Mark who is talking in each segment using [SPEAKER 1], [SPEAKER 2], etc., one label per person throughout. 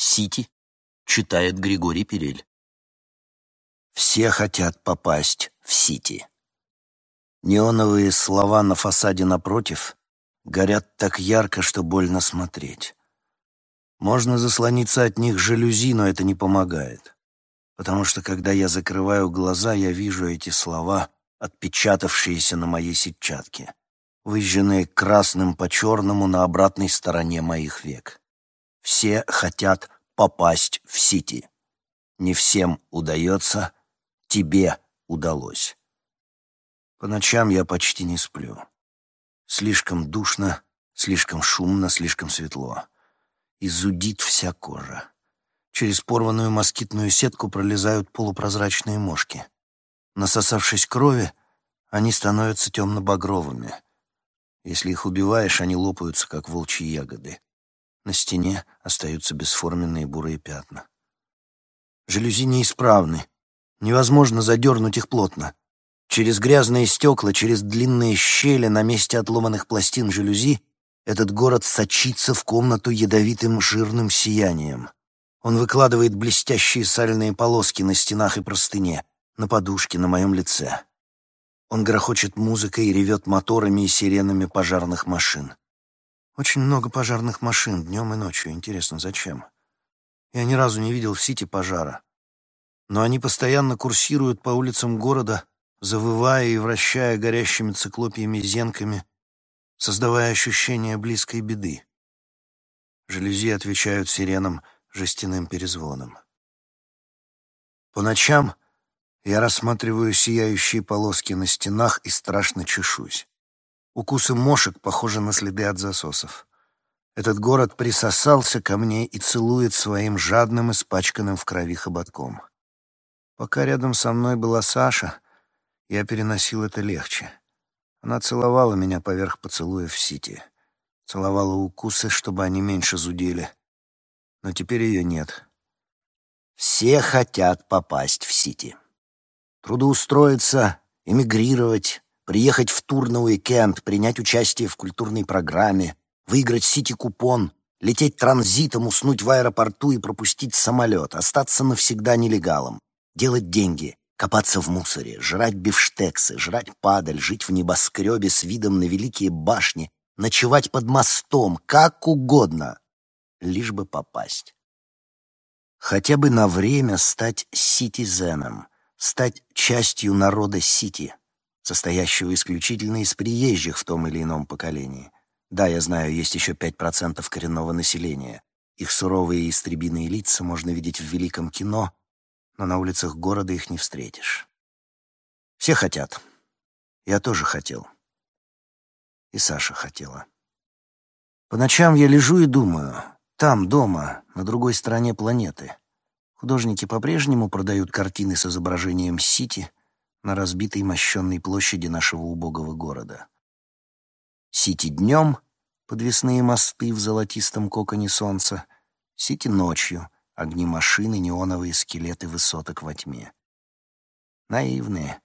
[SPEAKER 1] Сити читает Григорий Перель.
[SPEAKER 2] Все хотят попасть в Сити. Неоновые слова на фасаде напротив горят так ярко, что больно смотреть. Можно заслониться от них жалюзи, но это не помогает. Потому что, когда я закрываю глаза, я вижу эти слова, отпечатавшиеся на моей сетчатке, выжженные красным по черному на обратной стороне моих век. Все хотят попасть в Сити. Не всем удается, тебе удалось. По ночам я почти не сплю. Слишком душно, слишком шумно, слишком светло. И зудит вся кожа. Через порванную москитную сетку пролезают полупрозрачные мошки. Насосавшись крови, они становятся темно-багровыми. Если их убиваешь, они лопаются, как волчьи ягоды. На стене остаются бесформенные бурые пятна. Жалюзи неисправны. Невозможно задернуть их плотно. Через грязные стекла, через длинные щели на месте отломанных пластин жалюзи этот город сочится в комнату ядовитым жирным сиянием. Он выкладывает блестящие сальные полоски на стенах и простыне, на подушке, на моем лице. Он грохочет музыкой и ревет моторами и сиренами пожарных машин. Очень много пожарных машин днем и ночью. Интересно, зачем? Я ни разу не видел в Сити пожара. Но они постоянно курсируют по улицам города, завывая и вращая горящими циклопиями зенками, создавая ощущение близкой беды. Жалюзи отвечают сиренам жестяным перезвоном. По ночам я рассматриваю сияющие полоски на стенах и страшно чешусь. Укусы мошек похожи на следы от засосов. Этот город присосался ко мне и целует своим жадным, испачканным в крови хоботком. Пока рядом со мной была Саша, я переносил это легче. Она целовала меня поверх поцелуя в сити. Целовала укусы, чтобы они меньше зудели. Но теперь ее нет. Все хотят попасть в сити. Трудоустроиться, эмигрировать, приехать в тур на уикенд, принять участие в культурной программе, выиграть сити-купон, лететь транзитом, уснуть в аэропорту и пропустить самолет, остаться навсегда нелегалом, делать деньги, копаться в мусоре, жрать бифштексы, жрать падаль, жить в небоскребе с видом на великие башни, ночевать под мостом, как угодно, лишь бы попасть. Хотя бы на время стать ситизеном, стать частью народа Сити, состоящего исключительно из приезжих в том или ином поколении. Да, я знаю, есть еще 5% коренного населения. Их суровые и истребиные лица можно видеть в великом кино, но на улицах города их не встретишь. Все хотят. Я тоже хотел. И Саша хотела. По ночам я лежу и думаю, там, дома, на другой стороне планеты. Художники по-прежнему продают картины с изображением Сити, на разбитой мощенной площади нашего убогого города. Сити днем, подвесные мосты в золотистом коконе солнца, Сити ночью, огни машины, неоновые скелеты высоток во тьме. Наивные.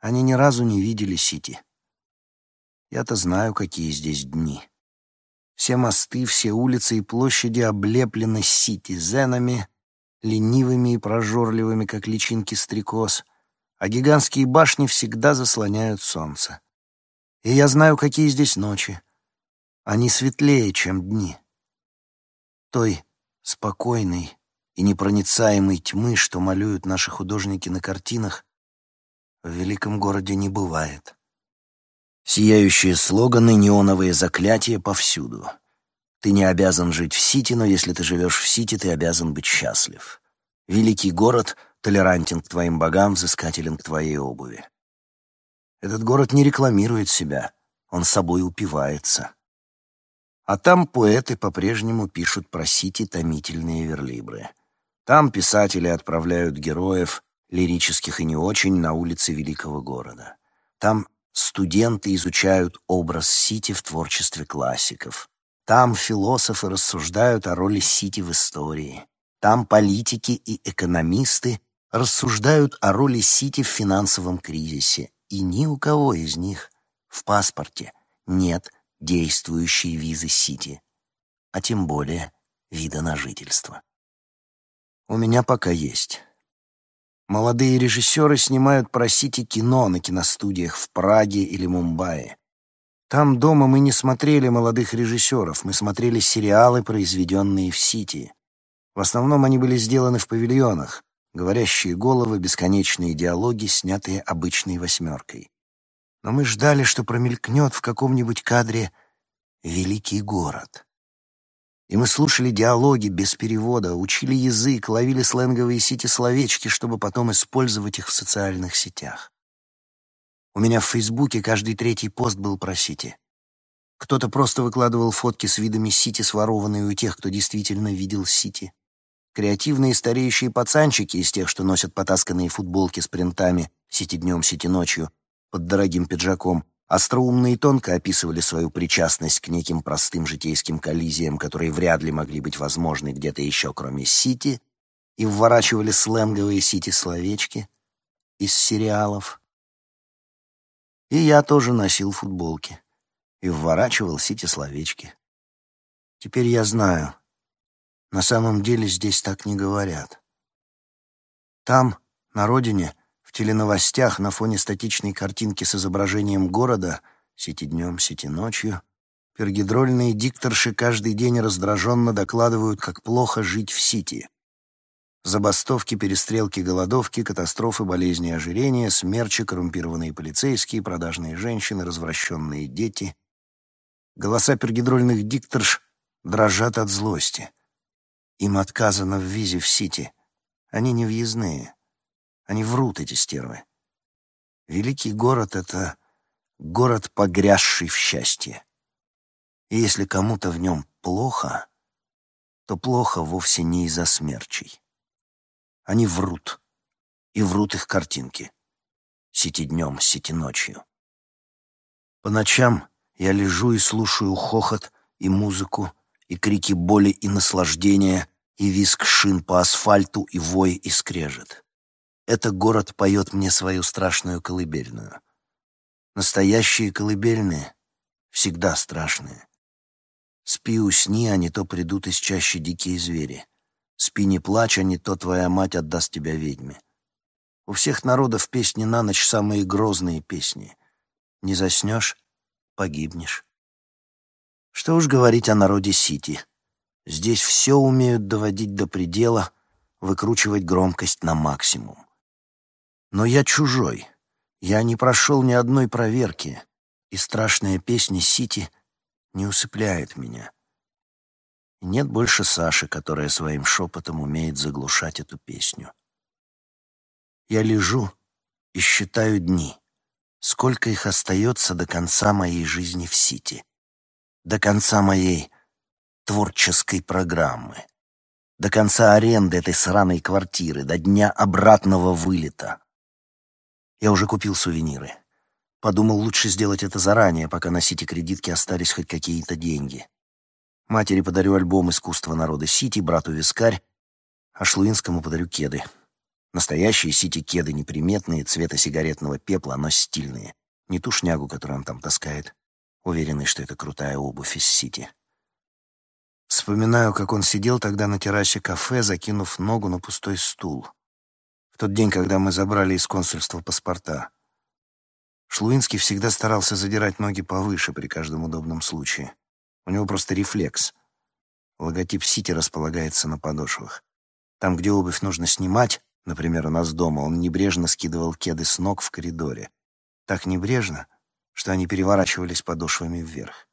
[SPEAKER 2] Они ни разу не видели Сити. Я-то знаю, какие здесь дни. Все мосты, все улицы и площади облеплены сити-зенами, ленивыми и прожорливыми, как личинки стрекоз, а гигантские башни всегда заслоняют солнце. И я знаю, какие здесь ночи. Они светлее, чем дни. Той спокойной и непроницаемой тьмы, что малюют наши художники на картинах, в великом городе не бывает. Сияющие слоганы, неоновые заклятия повсюду. Ты не обязан жить в Сити, но если ты живешь в Сити, ты обязан быть счастлив. Великий город — толерантен к твоим богам, взыскателен к твоей обуви. Этот город не рекламирует себя, он собой упивается. А там поэты по-прежнему пишут про Сити томительные верлибры. Там писатели отправляют героев, лирических и не очень, на улицы великого города. Там студенты изучают образ Сити в творчестве классиков. Там философы рассуждают о роли Сити в истории. Там политики и экономисты рассуждают о роли Сити в финансовом кризисе, и ни у кого из них в паспорте нет действующей визы Сити, а тем более вида на жительство. У меня пока есть. Молодые режиссеры снимают про Сити кино на киностудиях в Праге или Мумбаи. Там дома мы не смотрели молодых режиссеров, мы смотрели сериалы, произведенные в Сити. В основном они были сделаны в павильонах, говорящие головы, бесконечные диалоги, снятые обычной восьмеркой. Но мы ждали, что промелькнет в каком-нибудь кадре великий город. И мы слушали диалоги без перевода, учили язык, ловили сленговые сити-словечки, чтобы потом использовать их в социальных сетях. У меня в Фейсбуке каждый третий пост был про сити. Кто-то просто выкладывал фотки с видами сити, сворованные у тех, кто действительно видел сити. Креативные стареющие пацанчики из тех, что носят потасканные футболки с принтами «Сити днем, сити ночью» под дорогим пиджаком, остроумно и тонко описывали свою причастность к неким простым житейским коллизиям, которые вряд ли могли быть возможны где-то еще, кроме Сити, и вворачивали сленговые Сити-словечки из сериалов. И я тоже носил футболки и вворачивал Сити-словечки. Теперь я знаю, на самом деле здесь так не говорят. Там, на родине, в теленовостях на фоне статичной картинки с изображением города «Сети днем, сети ночью» пергидрольные дикторши каждый день раздраженно докладывают, как плохо жить в Сити. Забастовки, перестрелки, голодовки, катастрофы, болезни, ожирения, смерчи, коррумпированные полицейские, продажные женщины, развращенные дети. Голоса пергидрольных дикторш дрожат от злости. Им отказано в визе в Сити. Они не въездные. Они врут, эти стервы. Великий город — это город, погрязший в счастье. И если кому-то в нем плохо, то плохо вовсе не из-за смерчей. Они врут, и врут их картинки. Сети днем, сети ночью. По ночам я лежу и слушаю хохот и музыку, и крики боли и наслаждения, и визг шин по асфальту, и вой и скрежет. Это город поет мне свою страшную колыбельную. Настоящие колыбельные всегда страшные. Спи, усни, а не то придут из чаще дикие звери. Спи, не плачь, а не то твоя мать отдаст тебя ведьме. У всех народов песни на ночь самые грозные песни. Не заснешь — погибнешь. Что уж говорить о народе Сити. Здесь все умеют доводить до предела, выкручивать громкость на максимум. Но я чужой. Я не прошел ни одной проверки, и страшная песня Сити не усыпляет меня. И нет больше Саши, которая своим шепотом умеет заглушать эту песню. Я лежу и считаю дни. Сколько их остается до конца моей жизни в Сити. До конца моей творческой программы. До конца аренды этой сраной квартиры, до дня обратного вылета. Я уже купил сувениры. Подумал, лучше сделать это заранее, пока на Сити кредитки остались хоть какие-то деньги. Матери подарю альбом «Искусство народа Сити», брату «Вискарь», а Шлуинскому подарю кеды. Настоящие Сити-кеды, неприметные, цвета сигаретного пепла, но стильные. Не ту шнягу, которую он там таскает, уверенный, что это крутая обувь из Сити. Вспоминаю, как он сидел тогда на террасе кафе, закинув ногу на пустой стул тот день, когда мы забрали из консульства паспорта. Шлуинский всегда старался задирать ноги повыше при каждом удобном случае. У него просто рефлекс. Логотип Сити располагается на подошвах. Там, где обувь нужно снимать, например, у нас дома, он небрежно скидывал кеды с ног в коридоре. Так небрежно, что они переворачивались подошвами вверх.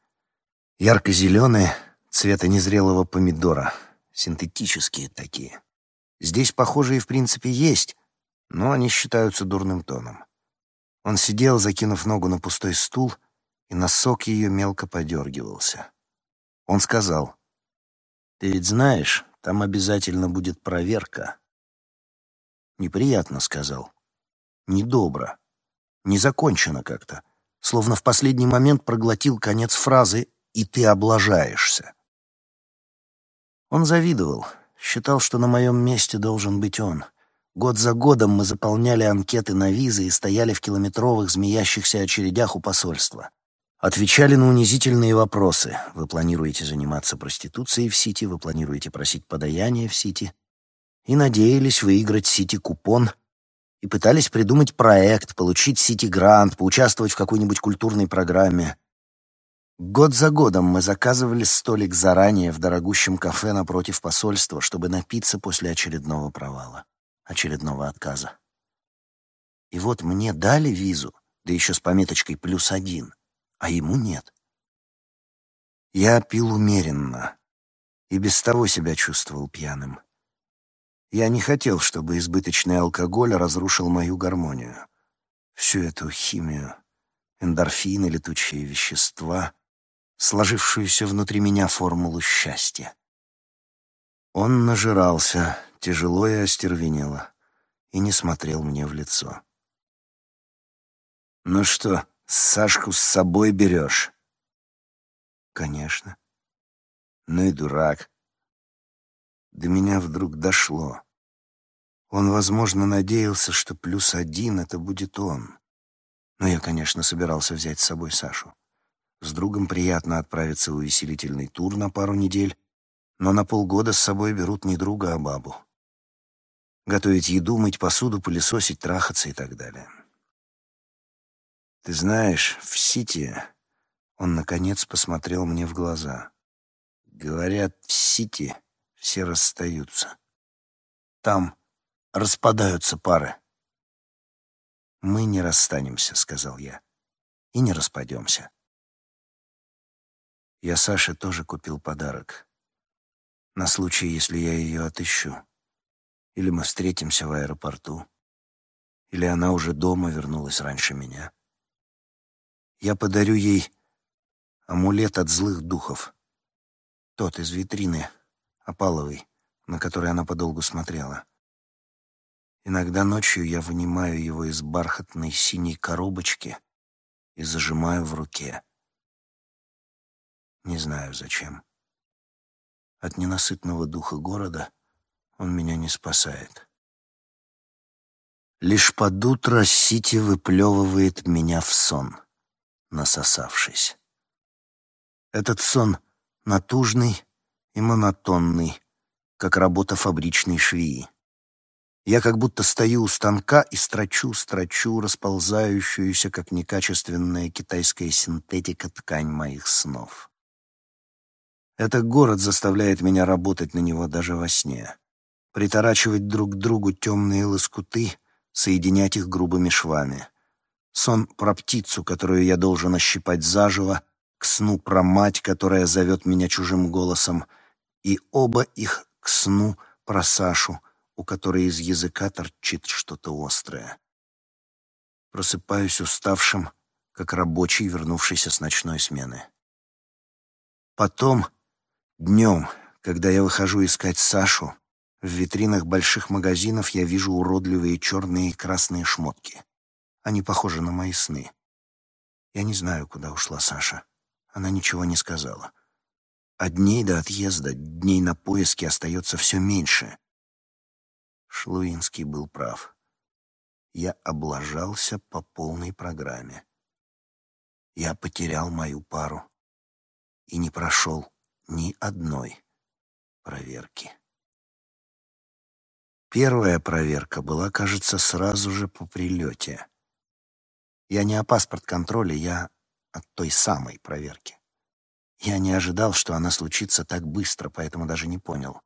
[SPEAKER 2] Ярко-зеленые, цвета незрелого помидора, синтетические такие. Здесь похожие в принципе есть, но они считаются дурным тоном. Он сидел, закинув ногу на пустой стул, и носок ее мелко подергивался. Он сказал, «Ты ведь знаешь, там обязательно будет проверка». «Неприятно», — сказал. «Недобро. Незакончено как-то. Словно в последний момент проглотил конец фразы «и ты облажаешься». Он завидовал, Считал, что на моем месте должен быть он. Год за годом мы заполняли анкеты на визы и стояли в километровых змеящихся очередях у посольства. Отвечали на унизительные вопросы. Вы планируете заниматься проституцией в Сити, вы планируете просить подаяние в Сити. И надеялись выиграть Сити-купон и пытались придумать проект, получить Сити-грант, поучаствовать в какой-нибудь культурной программе. Год за годом мы заказывали столик заранее в дорогущем кафе напротив посольства, чтобы напиться после очередного провала, очередного отказа. И вот мне дали визу, да еще с пометочкой «плюс один», а ему нет. Я пил умеренно и без того себя чувствовал пьяным. Я не хотел, чтобы избыточный алкоголь разрушил мою гармонию. Всю эту химию, эндорфины, летучие вещества, сложившуюся внутри меня формулу счастья. Он нажирался, тяжело и остервенело, и не смотрел мне в лицо. «Ну что, Сашку с собой берешь?» «Конечно». «Ну и дурак». До меня вдруг дошло. Он, возможно, надеялся, что плюс один — это будет он. Но я, конечно, собирался взять с собой Сашу. С другом приятно отправиться в увеселительный тур на пару недель, но на полгода с собой берут не друга, а бабу. Готовить еду, мыть посуду, пылесосить, трахаться и так далее. Ты знаешь, в Сити он, наконец, посмотрел мне в глаза. Говорят, в Сити все расстаются. Там распадаются пары. «Мы не расстанемся», — сказал я, — «и не распадемся». Я Саше тоже купил подарок. На случай, если я ее отыщу. Или мы встретимся в аэропорту. Или она уже дома вернулась раньше меня. Я подарю ей амулет от злых духов. Тот из витрины, опаловый, на который она подолгу смотрела. Иногда ночью я вынимаю его из бархатной синей коробочки и зажимаю в руке. Не знаю зачем. От ненасытного духа города он меня не спасает. Лишь под утро Сити выплевывает меня в сон насосавшись. Этот сон натужный и монотонный, как работа фабричной швеи. Я как будто стою у станка и строчу, строчу расползающуюся, как некачественная китайская синтетика, ткань моих снов. Этот город заставляет меня работать на него даже во сне. Приторачивать друг к другу темные лоскуты, соединять их грубыми швами сон про птицу, которую я должен ощипать заживо, к сну про мать, которая зовет меня чужим голосом, и оба их к сну про Сашу, у которой из языка торчит что-то острое. Просыпаюсь уставшим, как рабочий, вернувшийся с ночной смены. Потом, днем, когда я выхожу искать Сашу, в витринах больших магазинов я вижу уродливые черные и красные шмотки. Они похожи на мои сны. Я не знаю, куда ушла Саша. Она ничего не сказала. А дней до отъезда, дней на поиски остается все меньше. Шлуинский был прав. Я облажался по полной программе. Я потерял мою пару и не прошел ни одной проверки. Первая проверка была, кажется, сразу же по прилете. Я не о паспорт-контроле, я от той самой проверки. Я не ожидал, что она случится так быстро, поэтому даже не понял.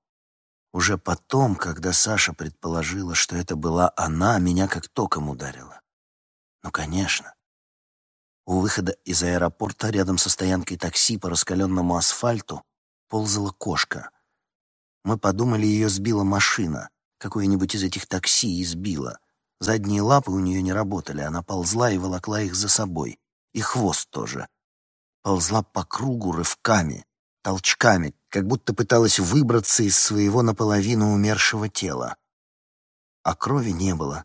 [SPEAKER 2] Уже потом, когда Саша предположила, что это была она, меня как током ударило. Ну, конечно. У выхода из аэропорта рядом со стоянкой такси по раскаленному асфальту ползала кошка. Мы подумали, ее сбила машина. Какое-нибудь из этих такси избила. Задние лапы у нее не работали, она ползла и волокла их за собой. И хвост тоже. Ползла по кругу рывками, толчками, как будто пыталась выбраться из своего наполовину умершего тела. А крови не было.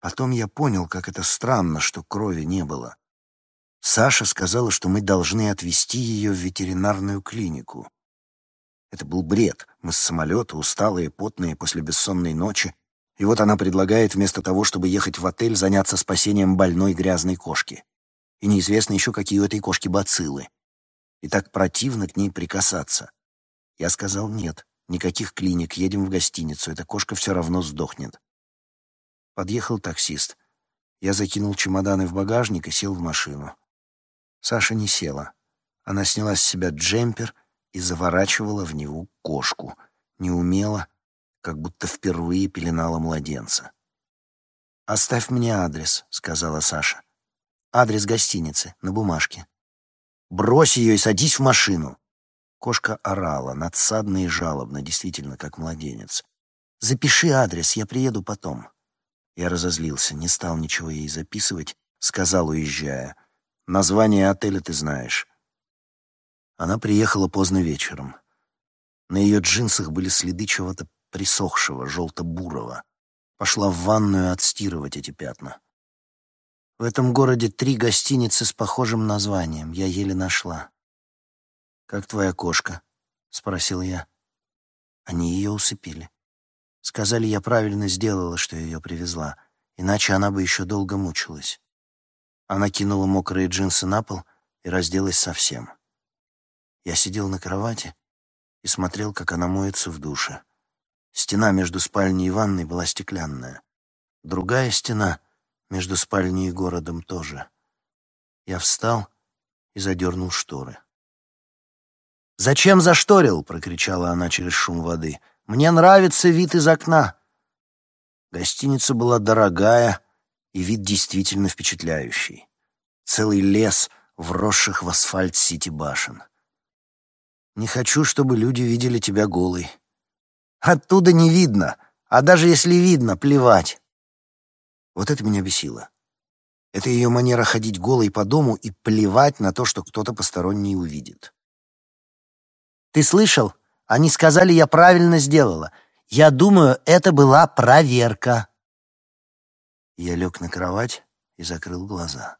[SPEAKER 2] Потом я понял, как это странно, что крови не было. Саша сказала, что мы должны отвезти ее в ветеринарную клинику. Это был бред. Мы с самолета, усталые, потные после бессонной ночи, и вот она предлагает вместо того, чтобы ехать в отель, заняться спасением больной грязной кошки. И неизвестно еще, какие у этой кошки бациллы. И так противно к ней прикасаться. Я сказал нет, никаких клиник, едем в гостиницу, эта кошка все равно сдохнет. Подъехал таксист. Я закинул чемоданы в багажник и сел в машину. Саша не села. Она сняла с себя джемпер и заворачивала в него кошку. Неумело, как будто впервые пеленала младенца. «Оставь мне адрес», — сказала Саша. «Адрес гостиницы, на бумажке». «Брось ее и садись в машину». Кошка орала, надсадно и жалобно, действительно, как младенец. «Запиши адрес, я приеду потом». Я разозлился, не стал ничего ей записывать, сказал, уезжая. «Название отеля ты знаешь». Она приехала поздно вечером. На ее джинсах были следы чего-то присохшего, желто-бурого. Пошла в ванную отстирывать эти пятна. В этом городе три гостиницы с похожим названием. Я еле нашла. «Как твоя кошка?» — спросил я. Они ее усыпили. Сказали, я правильно сделала, что ее привезла, иначе она бы еще долго мучилась. Она кинула мокрые джинсы на пол и разделась совсем. Я сидел на кровати и смотрел, как она моется в душе. Стена между спальней и ванной была стеклянная. Другая стена между спальней и городом тоже. Я встал и задернул шторы. «Зачем зашторил?» — прокричала она через шум воды — мне нравится вид из окна». Гостиница была дорогая, и вид действительно впечатляющий. Целый лес, вросших в асфальт сити башен. «Не хочу, чтобы люди видели тебя голой». «Оттуда не видно, а даже если видно, плевать». Вот это меня бесило. Это ее манера ходить голой по дому и плевать на то, что кто-то посторонний увидит. «Ты слышал?» Они сказали, я правильно сделала. Я думаю, это была проверка. Я лег на кровать и закрыл глаза.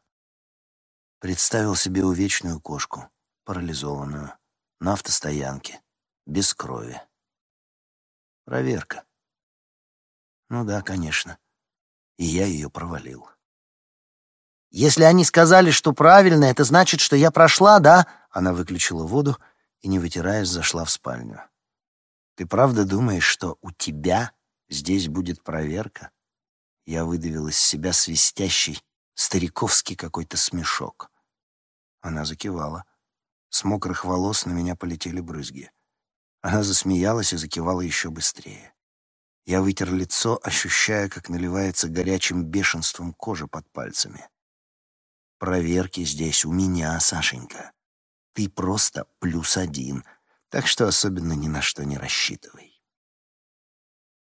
[SPEAKER 2] Представил себе увечную кошку, парализованную, на автостоянке, без крови. Проверка. Ну да, конечно. И я ее провалил. «Если они сказали, что правильно, это значит, что я прошла, да?» Она выключила воду и, не вытираясь, зашла в спальню. «Ты правда думаешь, что у тебя здесь будет проверка?» Я выдавил из себя свистящий, стариковский какой-то смешок. Она закивала. С мокрых волос на меня полетели брызги. Она засмеялась и закивала еще быстрее. Я вытер лицо, ощущая, как наливается горячим бешенством кожа под пальцами. «Проверки здесь у меня, Сашенька. Ты просто плюс один, так что особенно ни на что не рассчитывай.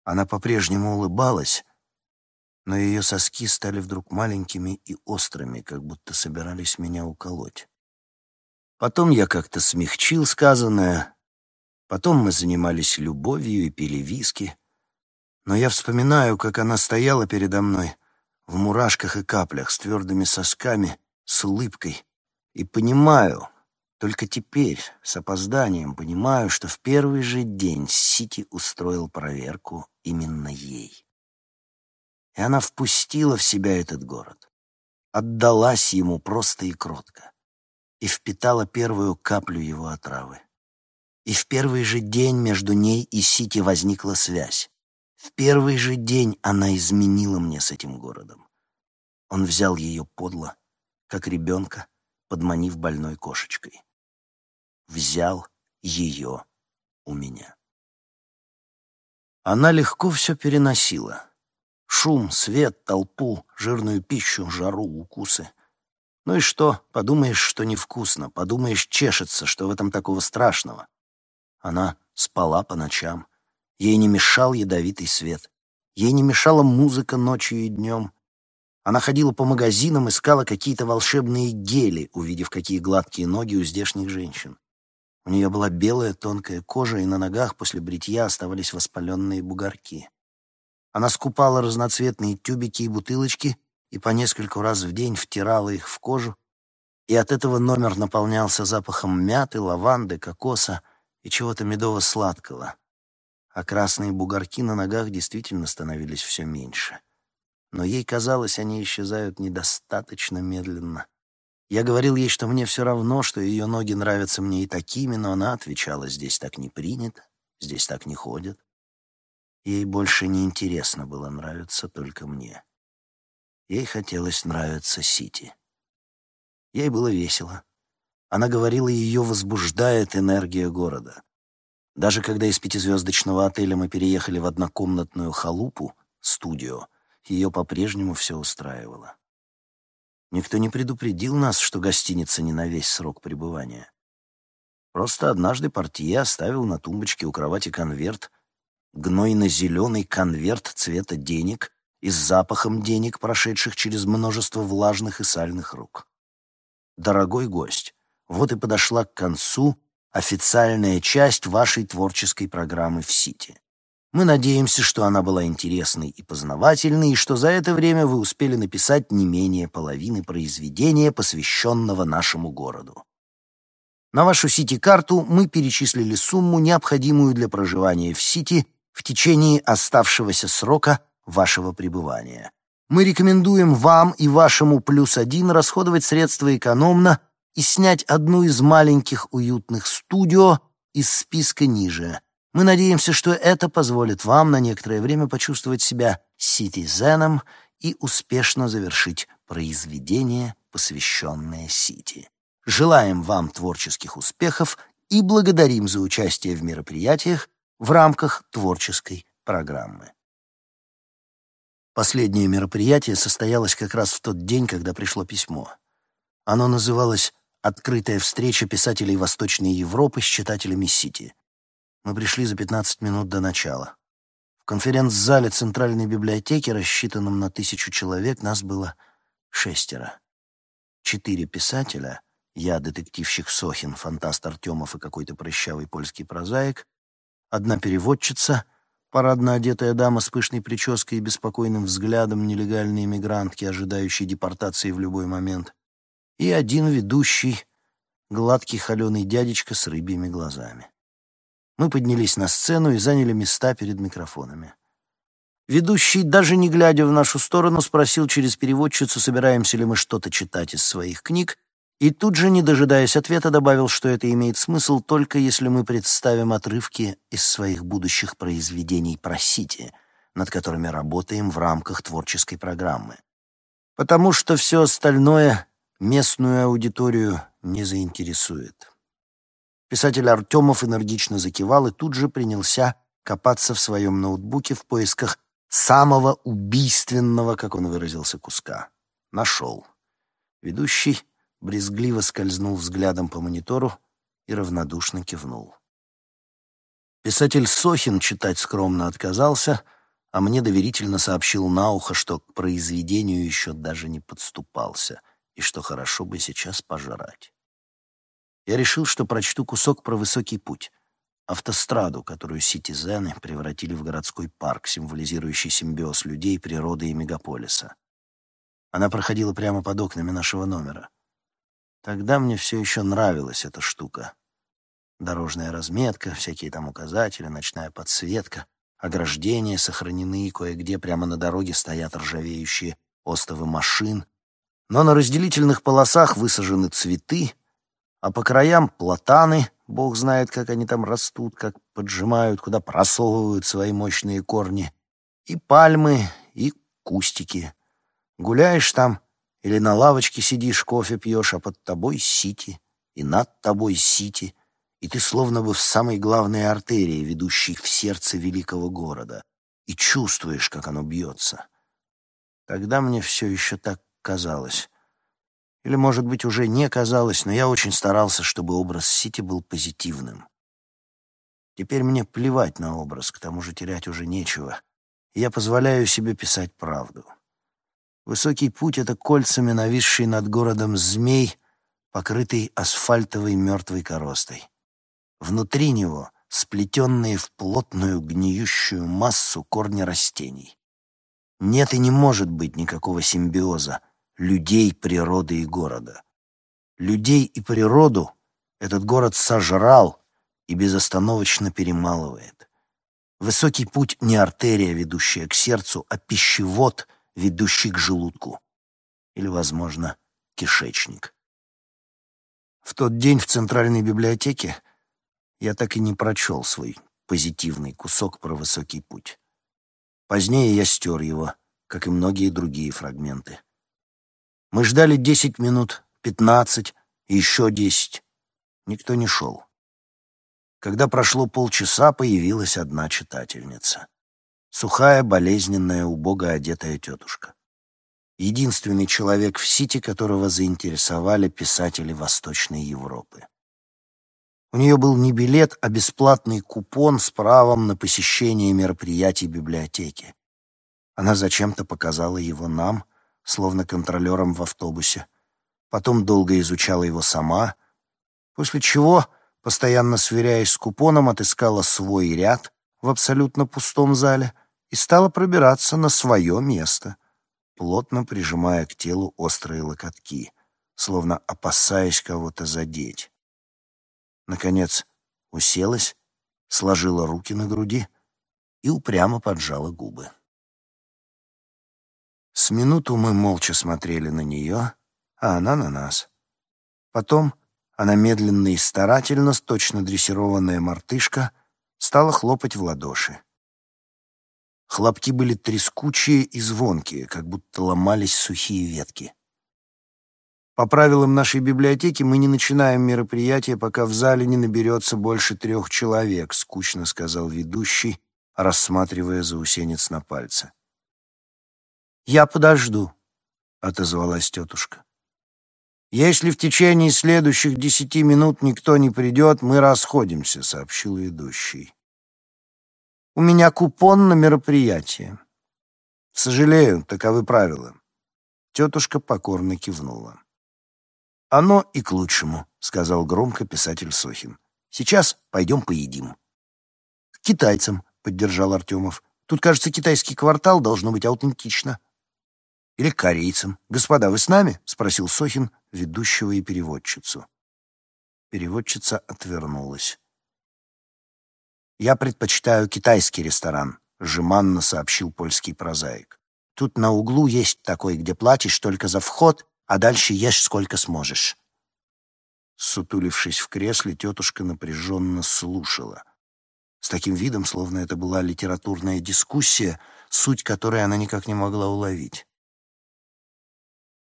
[SPEAKER 2] Она по-прежнему улыбалась, но ее соски стали вдруг маленькими и острыми, как будто собирались меня уколоть. Потом я как-то смягчил сказанное, потом мы занимались любовью и пили виски, но я вспоминаю, как она стояла передо мной в мурашках и каплях с твердыми сосками, с улыбкой, и понимаю, только теперь, с опозданием, понимаю, что в первый же день Сити устроил проверку именно ей. И она впустила в себя этот город, отдалась ему просто и кротко, и впитала первую каплю его отравы. И в первый же день между ней и Сити возникла связь. В первый же день она изменила мне с этим городом. Он взял ее подло, как ребенка, подманив больной кошечкой взял ее у меня. Она легко все переносила. Шум, свет, толпу, жирную пищу, жару, укусы. Ну и что? Подумаешь, что невкусно, подумаешь, чешется, что в этом такого страшного. Она спала по ночам. Ей не мешал ядовитый свет. Ей не мешала музыка ночью и днем. Она ходила по магазинам, искала какие-то волшебные гели, увидев, какие гладкие ноги у здешних женщин. У нее была белая тонкая кожа, и на ногах после бритья оставались воспаленные бугорки. Она скупала разноцветные тюбики и бутылочки и по нескольку раз в день втирала их в кожу, и от этого номер наполнялся запахом мяты, лаванды, кокоса и чего-то медово-сладкого. А красные бугорки на ногах действительно становились все меньше. Но ей казалось, они исчезают недостаточно медленно. Я говорил ей, что мне все равно, что ее ноги нравятся мне и такими, но она отвечала, здесь так не принято, здесь так не ходят. Ей больше не интересно было нравиться только мне. Ей хотелось нравиться Сити. Ей было весело. Она говорила, ее возбуждает энергия города. Даже когда из пятизвездочного отеля мы переехали в однокомнатную халупу, студио, ее по-прежнему все устраивало. Никто не предупредил нас, что гостиница не на весь срок пребывания. Просто однажды портье оставил на тумбочке у кровати конверт, гнойно-зеленый конверт цвета денег и с запахом денег, прошедших через множество влажных и сальных рук. Дорогой гость, вот и подошла к концу официальная часть вашей творческой программы в Сити. Мы надеемся, что она была интересной и познавательной, и что за это время вы успели написать не менее половины произведения, посвященного нашему городу. На вашу Сити-карту мы перечислили сумму, необходимую для проживания в Сити в течение оставшегося срока вашего пребывания. Мы рекомендуем вам и вашему плюс один расходовать средства экономно и снять одну из маленьких уютных студио из списка ниже – мы надеемся, что это позволит вам на некоторое время почувствовать себя ситизеном и успешно завершить произведение, посвященное Сити. Желаем вам творческих успехов и благодарим за участие в мероприятиях в рамках творческой программы. Последнее мероприятие состоялось как раз в тот день, когда пришло письмо. Оно называлось «Открытая встреча писателей Восточной Европы с читателями Сити». Мы пришли за 15 минут до начала. В конференц-зале Центральной библиотеки, рассчитанном на тысячу человек, нас было шестеро. Четыре писателя — я, детективщик Сохин, фантаст Артемов и какой-то прыщавый польский прозаик, одна переводчица, парадно одетая дама с пышной прической и беспокойным взглядом нелегальной иммигрантки, ожидающей депортации в любой момент, и один ведущий, гладкий холеный дядечка с рыбьими глазами. Мы поднялись на сцену и заняли места перед микрофонами. Ведущий, даже не глядя в нашу сторону, спросил через переводчицу, собираемся ли мы что-то читать из своих книг, и тут же, не дожидаясь ответа, добавил, что это имеет смысл только если мы представим отрывки из своих будущих произведений про Сити, над которыми работаем в рамках творческой программы. Потому что все остальное местную аудиторию не заинтересует. Писатель Артемов энергично закивал и тут же принялся копаться в своем ноутбуке в поисках самого убийственного, как он выразился, куска. Нашел. Ведущий брезгливо скользнул взглядом по монитору и равнодушно кивнул. Писатель Сохин читать скромно отказался, а мне доверительно сообщил на ухо, что к произведению еще даже не подступался и что хорошо бы сейчас пожрать я решил, что прочту кусок про высокий путь, автостраду, которую ситизены превратили в городской парк, символизирующий симбиоз людей, природы и мегаполиса. Она проходила прямо под окнами нашего номера. Тогда мне все еще нравилась эта штука. Дорожная разметка, всякие там указатели, ночная подсветка, ограждения сохранены, кое-где прямо на дороге стоят ржавеющие остовы машин. Но на разделительных полосах высажены цветы, а по краям платаны, бог знает, как они там растут, как поджимают, куда просовывают свои мощные корни, и пальмы, и кустики. Гуляешь там или на лавочке сидишь, кофе пьешь, а под тобой сити, и над тобой сити, и ты словно бы в самой главной артерии, ведущей в сердце великого города, и чувствуешь, как оно бьется. Тогда мне все еще так казалось. Или, может быть, уже не казалось, но я очень старался, чтобы образ Сити был позитивным. Теперь мне плевать на образ, к тому же терять уже нечего. Я позволяю себе писать правду. Высокий путь — это кольцами нависший над городом змей, покрытый асфальтовой мертвой коростой. Внутри него сплетенные в плотную гниющую массу корни растений. Нет и не может быть никакого симбиоза — людей, природы и города. Людей и природу этот город сожрал и безостановочно перемалывает. Высокий путь не артерия, ведущая к сердцу, а пищевод, ведущий к желудку. Или, возможно, кишечник. В тот день в Центральной библиотеке я так и не прочел свой позитивный кусок про высокий путь. Позднее я стер его, как и многие другие фрагменты. Мы ждали десять минут, пятнадцать, еще десять. Никто не шел. Когда прошло полчаса, появилась одна читательница. Сухая, болезненная, убого одетая тетушка. Единственный человек в Сити, которого заинтересовали писатели Восточной Европы. У нее был не билет, а бесплатный купон с правом на посещение мероприятий библиотеки. Она зачем-то показала его нам, словно контролерам в автобусе. Потом долго изучала его сама, после чего, постоянно сверяясь с купоном, отыскала свой ряд в абсолютно пустом зале и стала пробираться на свое место, плотно прижимая к телу острые локотки, словно опасаясь кого-то задеть. Наконец уселась, сложила руки на груди и упрямо поджала губы. С минуту мы молча смотрели на нее, а она на нас. Потом она медленно и старательно, точно дрессированная мартышка, стала хлопать в ладоши. Хлопки были трескучие и звонкие, как будто ломались сухие ветки. По правилам нашей библиотеки мы не начинаем мероприятие, пока в зале не наберется больше трех человек, скучно сказал ведущий, рассматривая заусенец на пальце. «Я подожду», — отозвалась тетушка. «Если в течение следующих десяти минут никто не придет, мы расходимся», — сообщил ведущий. «У меня купон на мероприятие». «Сожалею, таковы правила». Тетушка покорно кивнула. «Оно и к лучшему», — сказал громко писатель Сохин. «Сейчас пойдем поедим». «К китайцам», — поддержал Артемов. «Тут, кажется, китайский квартал должно быть аутентично». «Или к корейцам. Господа, вы с нами?» — спросил Сохин ведущего и переводчицу. Переводчица отвернулась. «Я предпочитаю китайский ресторан», — жеманно сообщил польский прозаик. «Тут на углу есть такой, где платишь только за вход а дальше ешь сколько сможешь». Сутулившись в кресле, тетушка напряженно слушала. С таким видом, словно это была литературная дискуссия, суть которой она никак не могла уловить.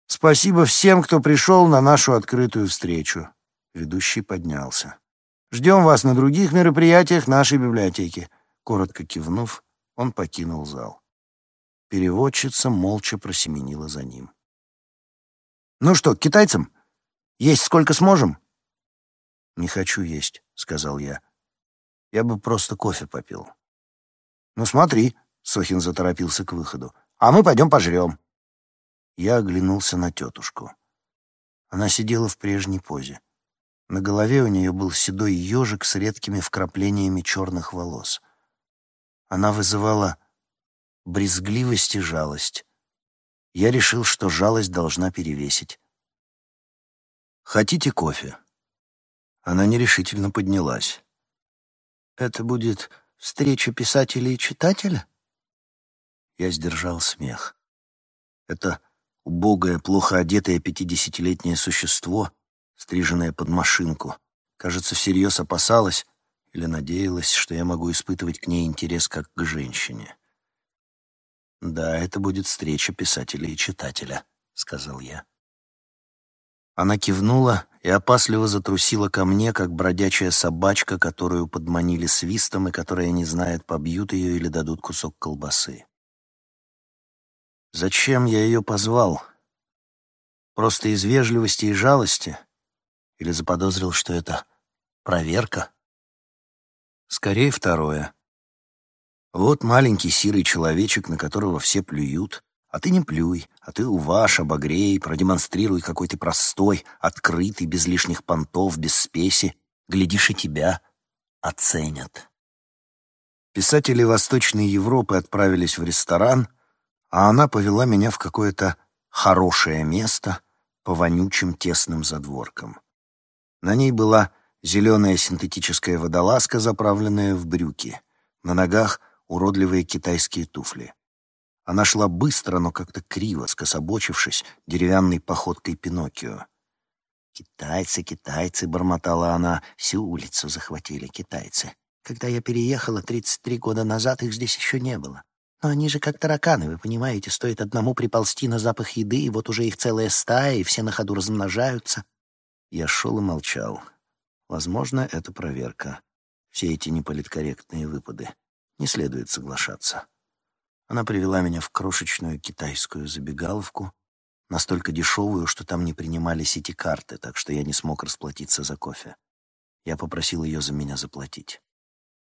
[SPEAKER 2] «Спасибо всем, кто пришел на нашу открытую встречу», — ведущий поднялся. «Ждем вас на других мероприятиях нашей библиотеки». Коротко кивнув, он покинул зал. Переводчица молча просеменила за ним. «Ну что, к китайцам? Есть сколько сможем?» «Не хочу есть», — сказал я. «Я бы просто кофе попил». «Ну смотри», — Сохин заторопился к выходу, «а мы пойдем пожрем». Я оглянулся на тетушку. Она сидела в прежней позе. На голове у нее был седой ежик с редкими вкраплениями черных волос. Она вызывала брезгливость и жалость. Я решил, что жалость должна перевесить. «Хотите кофе?» Она нерешительно поднялась. «Это будет встреча писателя и читателя?» Я сдержал смех. Это убогое, плохо одетое пятидесятилетнее существо, стриженное под машинку, кажется, всерьез опасалась или надеялась, что я могу испытывать к ней интерес как к женщине. «Да, это будет встреча писателя и читателя», — сказал я. Она кивнула и опасливо затрусила ко мне, как бродячая собачка, которую подманили свистом и которая не знает, побьют ее или дадут кусок колбасы. Зачем я ее позвал? Просто из вежливости и жалости? Или заподозрил, что это проверка? Скорее второе. Вот маленький сирый человечек, на которого все плюют, а ты не плюй, а ты уваж, обогрей, продемонстрируй, какой ты простой, открытый, без лишних понтов, без спеси. Глядишь, и тебя оценят. Писатели Восточной Европы отправились в ресторан, а она повела меня в какое-то хорошее место по вонючим тесным задворкам. На ней была зеленая синтетическая водолазка, заправленная в брюки. На ногах — уродливые китайские туфли. Она шла быстро, но как-то криво, скособочившись, деревянной походкой Пиноккио. «Китайцы, китайцы», — бормотала она, — «всю улицу захватили китайцы. Когда я переехала 33 года назад, их здесь еще не было. Но они же как тараканы, вы понимаете, стоит одному приползти на запах еды, и вот уже их целая стая, и все на ходу размножаются». Я шел и молчал. Возможно, это проверка. Все эти неполиткорректные выпады. Не следует соглашаться. Она привела меня в крошечную китайскую забегаловку, настолько дешевую, что там не принимали сити-карты, так что я не смог расплатиться за кофе. Я попросил ее за меня заплатить.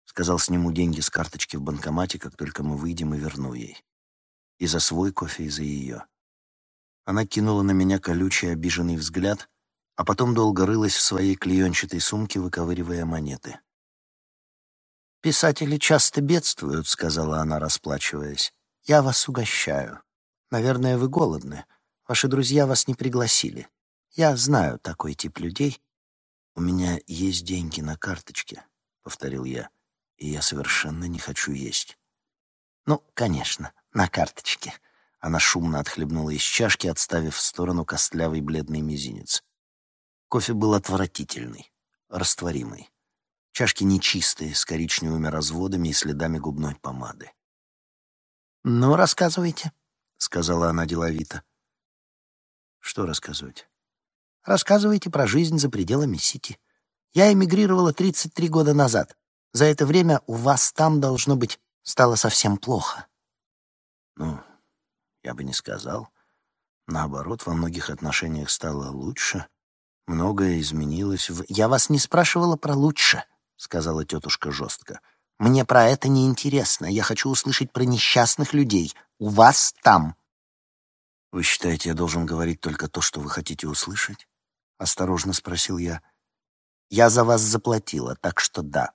[SPEAKER 2] Сказал, сниму деньги с карточки в банкомате, как только мы выйдем, и верну ей. И за свой кофе, и за ее. Она кинула на меня колючий обиженный взгляд, а потом долго рылась в своей клеенчатой сумке, выковыривая монеты. «Писатели часто бедствуют», — сказала она, расплачиваясь. «Я вас угощаю. Наверное, вы голодны. Ваши друзья вас не пригласили. Я знаю такой тип людей». «У меня есть деньги на карточке», — повторил я, — «и я совершенно не хочу есть». «Ну, конечно, на карточке». Она шумно отхлебнула из чашки, отставив в сторону костлявый бледный мизинец. Кофе был отвратительный, растворимый. Чашки нечистые, с коричневыми разводами и следами губной помады. «Ну, рассказывайте», — сказала она деловито. «Что рассказывать?» «Рассказывайте про жизнь за пределами Сити. Я эмигрировала 33 года назад. За это время у вас там, должно быть, стало совсем плохо». «Ну, я бы не сказал. Наоборот, во многих отношениях стало лучше. Многое изменилось в...
[SPEAKER 1] «Я вас не спрашивала про лучше», — сказала тетушка жестко. «Мне про это не интересно. Я хочу услышать про несчастных людей. У вас там».
[SPEAKER 2] «Вы считаете, я должен говорить только то, что вы хотите услышать?» — осторожно спросил я.
[SPEAKER 1] «Я за вас заплатила, так что да».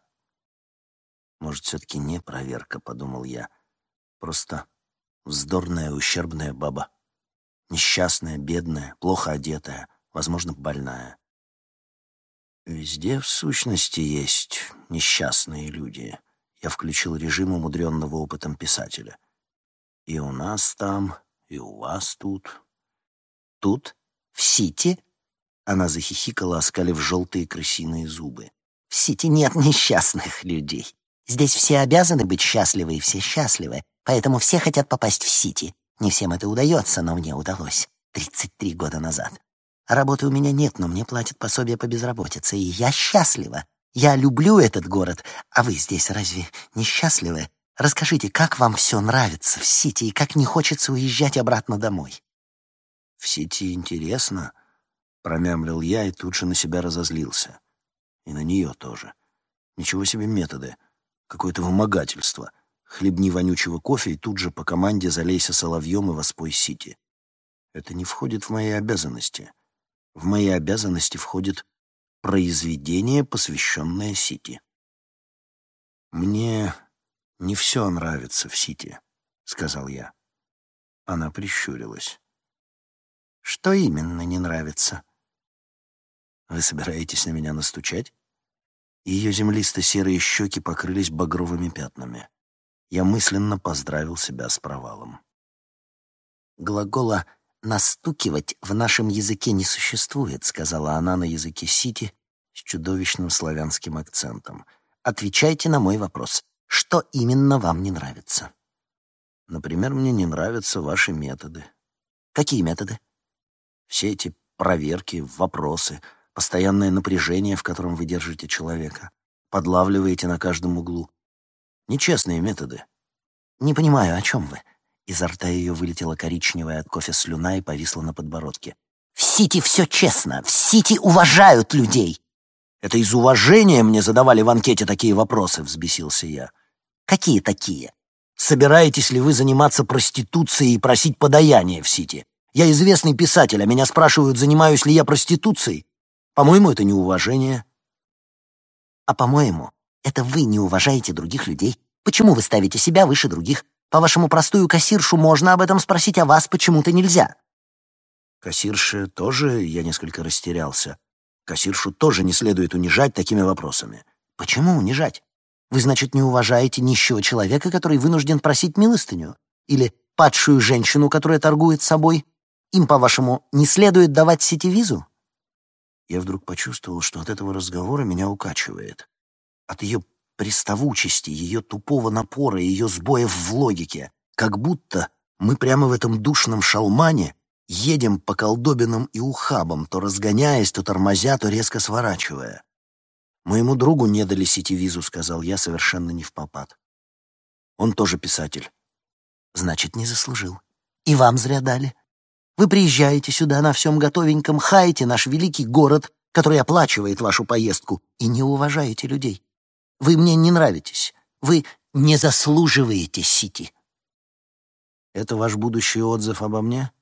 [SPEAKER 2] «Может, все-таки не проверка», — подумал я. «Просто вздорная, ущербная баба. Несчастная, бедная, плохо одетая, возможно, больная. Везде, в сущности, есть несчастные люди. Я включил режим умудренного опытом писателя. И у нас там, и у вас тут.
[SPEAKER 1] Тут? В Сити?
[SPEAKER 2] Она захихикала, оскалив желтые крысиные зубы.
[SPEAKER 1] В Сити нет несчастных людей. Здесь все обязаны быть счастливы, и все счастливы. Поэтому все хотят попасть в Сити. Не всем это удается, но мне удалось. 33 года назад. Работы у меня нет, но мне платят пособие по безработице, и я счастлива. Я люблю этот город, а вы здесь разве не счастливы? Расскажите, как вам все нравится в Сити и как не хочется уезжать обратно домой?»
[SPEAKER 2] «В Сити интересно», — промямлил я и тут же на себя разозлился. И на нее тоже. Ничего себе методы. Какое-то вымогательство. Хлебни вонючего кофе и тут же по команде залейся соловьем и воспой Сити. Это не входит в мои обязанности. В мои обязанности входит произведение, посвященное Сити. «Мне не все нравится в Сити», — сказал я. Она прищурилась.
[SPEAKER 1] «Что именно не нравится?»
[SPEAKER 2] «Вы собираетесь на меня настучать?» Ее землисто-серые щеки покрылись багровыми пятнами. Я мысленно поздравил себя с провалом.
[SPEAKER 1] Глагола «Настукивать в нашем языке не существует», — сказала она на языке Сити с чудовищным славянским акцентом. «Отвечайте на мой вопрос. Что именно вам не нравится?»
[SPEAKER 2] «Например, мне не нравятся ваши методы».
[SPEAKER 1] «Какие методы?»
[SPEAKER 2] «Все эти проверки, вопросы, постоянное напряжение, в котором вы держите человека, подлавливаете на каждом углу. Нечестные методы».
[SPEAKER 1] «Не понимаю, о чем вы?» Изо рта ее вылетела коричневая от кофе слюна и повисла на подбородке. «В Сити все честно. В Сити уважают людей!»
[SPEAKER 2] «Это из уважения мне задавали в анкете такие вопросы», — взбесился я.
[SPEAKER 1] «Какие такие?»
[SPEAKER 2] «Собираетесь ли вы заниматься проституцией и просить подаяние в Сити? Я известный писатель, а меня спрашивают, занимаюсь ли я проституцией. По-моему, это неуважение».
[SPEAKER 1] «А по-моему, это вы не уважаете других людей. Почему вы ставите себя выше других? По-вашему, простую кассиршу можно об этом спросить, а вас почему-то нельзя?»
[SPEAKER 2] Кассирше тоже я несколько растерялся. Кассиршу тоже не следует унижать такими вопросами.
[SPEAKER 1] «Почему унижать? Вы, значит, не уважаете нищего человека, который вынужден просить милостыню? Или падшую женщину, которая торгует собой? Им, по-вашему, не следует давать сетевизу?»
[SPEAKER 2] Я вдруг почувствовал, что от этого разговора меня укачивает. От ее приставучести, ее тупого напора, ее сбоев в логике. Как будто мы прямо в этом душном шалмане едем по колдобинам и ухабам, то разгоняясь, то тормозя, то резко сворачивая. «Моему другу не дали сетевизу», — сказал я, совершенно не в попад. «Он тоже писатель».
[SPEAKER 1] «Значит, не заслужил. И вам зря дали. Вы приезжаете сюда на всем готовеньком, хаете наш великий город, который оплачивает вашу поездку, и не уважаете людей. Вы мне не нравитесь. Вы не заслуживаете Сити».
[SPEAKER 2] «Это ваш будущий отзыв обо мне?»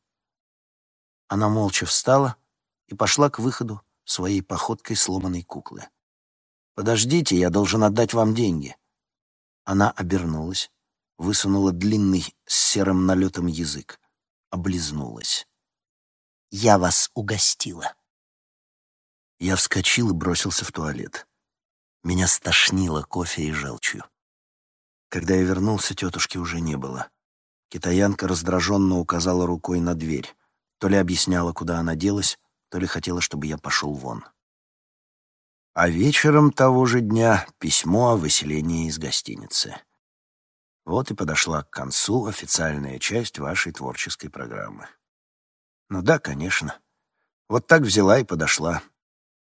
[SPEAKER 2] Она молча встала и пошла к выходу своей походкой сломанной куклы. «Подождите, я должен отдать вам деньги». Она обернулась, высунула длинный с серым налетом язык, облизнулась.
[SPEAKER 1] «Я вас угостила».
[SPEAKER 2] Я вскочил и бросился в туалет. Меня стошнило кофе и желчью. Когда я вернулся, тетушки уже не было. Китаянка раздраженно указала рукой на дверь. То ли объясняла, куда она делась, то ли хотела, чтобы я пошел вон. А вечером того же дня письмо о выселении из гостиницы. Вот и подошла к концу официальная часть вашей творческой программы. Ну да, конечно. Вот так взяла и подошла.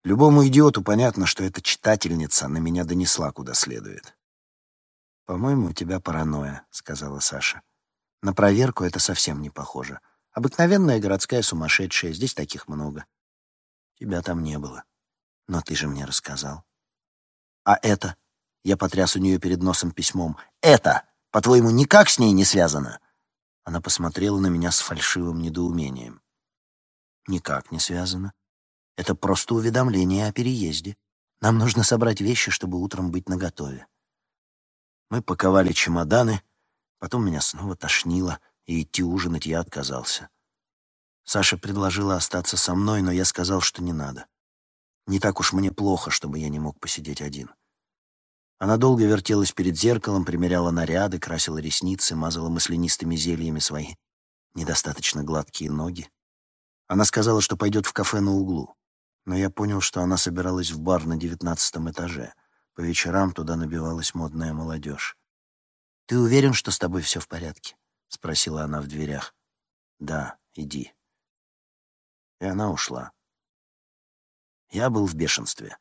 [SPEAKER 2] Любому идиоту понятно, что эта читательница на меня донесла куда следует. «По-моему, у тебя паранойя», — сказала Саша. «На проверку это совсем не похоже. Обыкновенная городская сумасшедшая, здесь таких много. Тебя там не было. Но ты же мне рассказал. А это? Я потряс у нее перед носом письмом. Это, по-твоему, никак с ней не связано? Она посмотрела на меня с фальшивым недоумением. Никак не связано. Это просто уведомление о переезде. Нам нужно собрать вещи, чтобы утром быть наготове. Мы паковали чемоданы, потом меня снова тошнило, и идти ужинать я отказался. Саша предложила остаться со мной, но я сказал, что не надо. Не так уж мне плохо, чтобы я не мог посидеть один. Она долго вертелась перед зеркалом, примеряла наряды, красила ресницы, мазала маслянистыми зельями свои недостаточно гладкие ноги. Она сказала, что пойдет в кафе на углу, но я понял, что она собиралась в бар на девятнадцатом этаже. По вечерам туда набивалась модная молодежь. «Ты уверен, что с тобой все в порядке?» — спросила она в дверях. «Да, иди». И она ушла. Я был в бешенстве.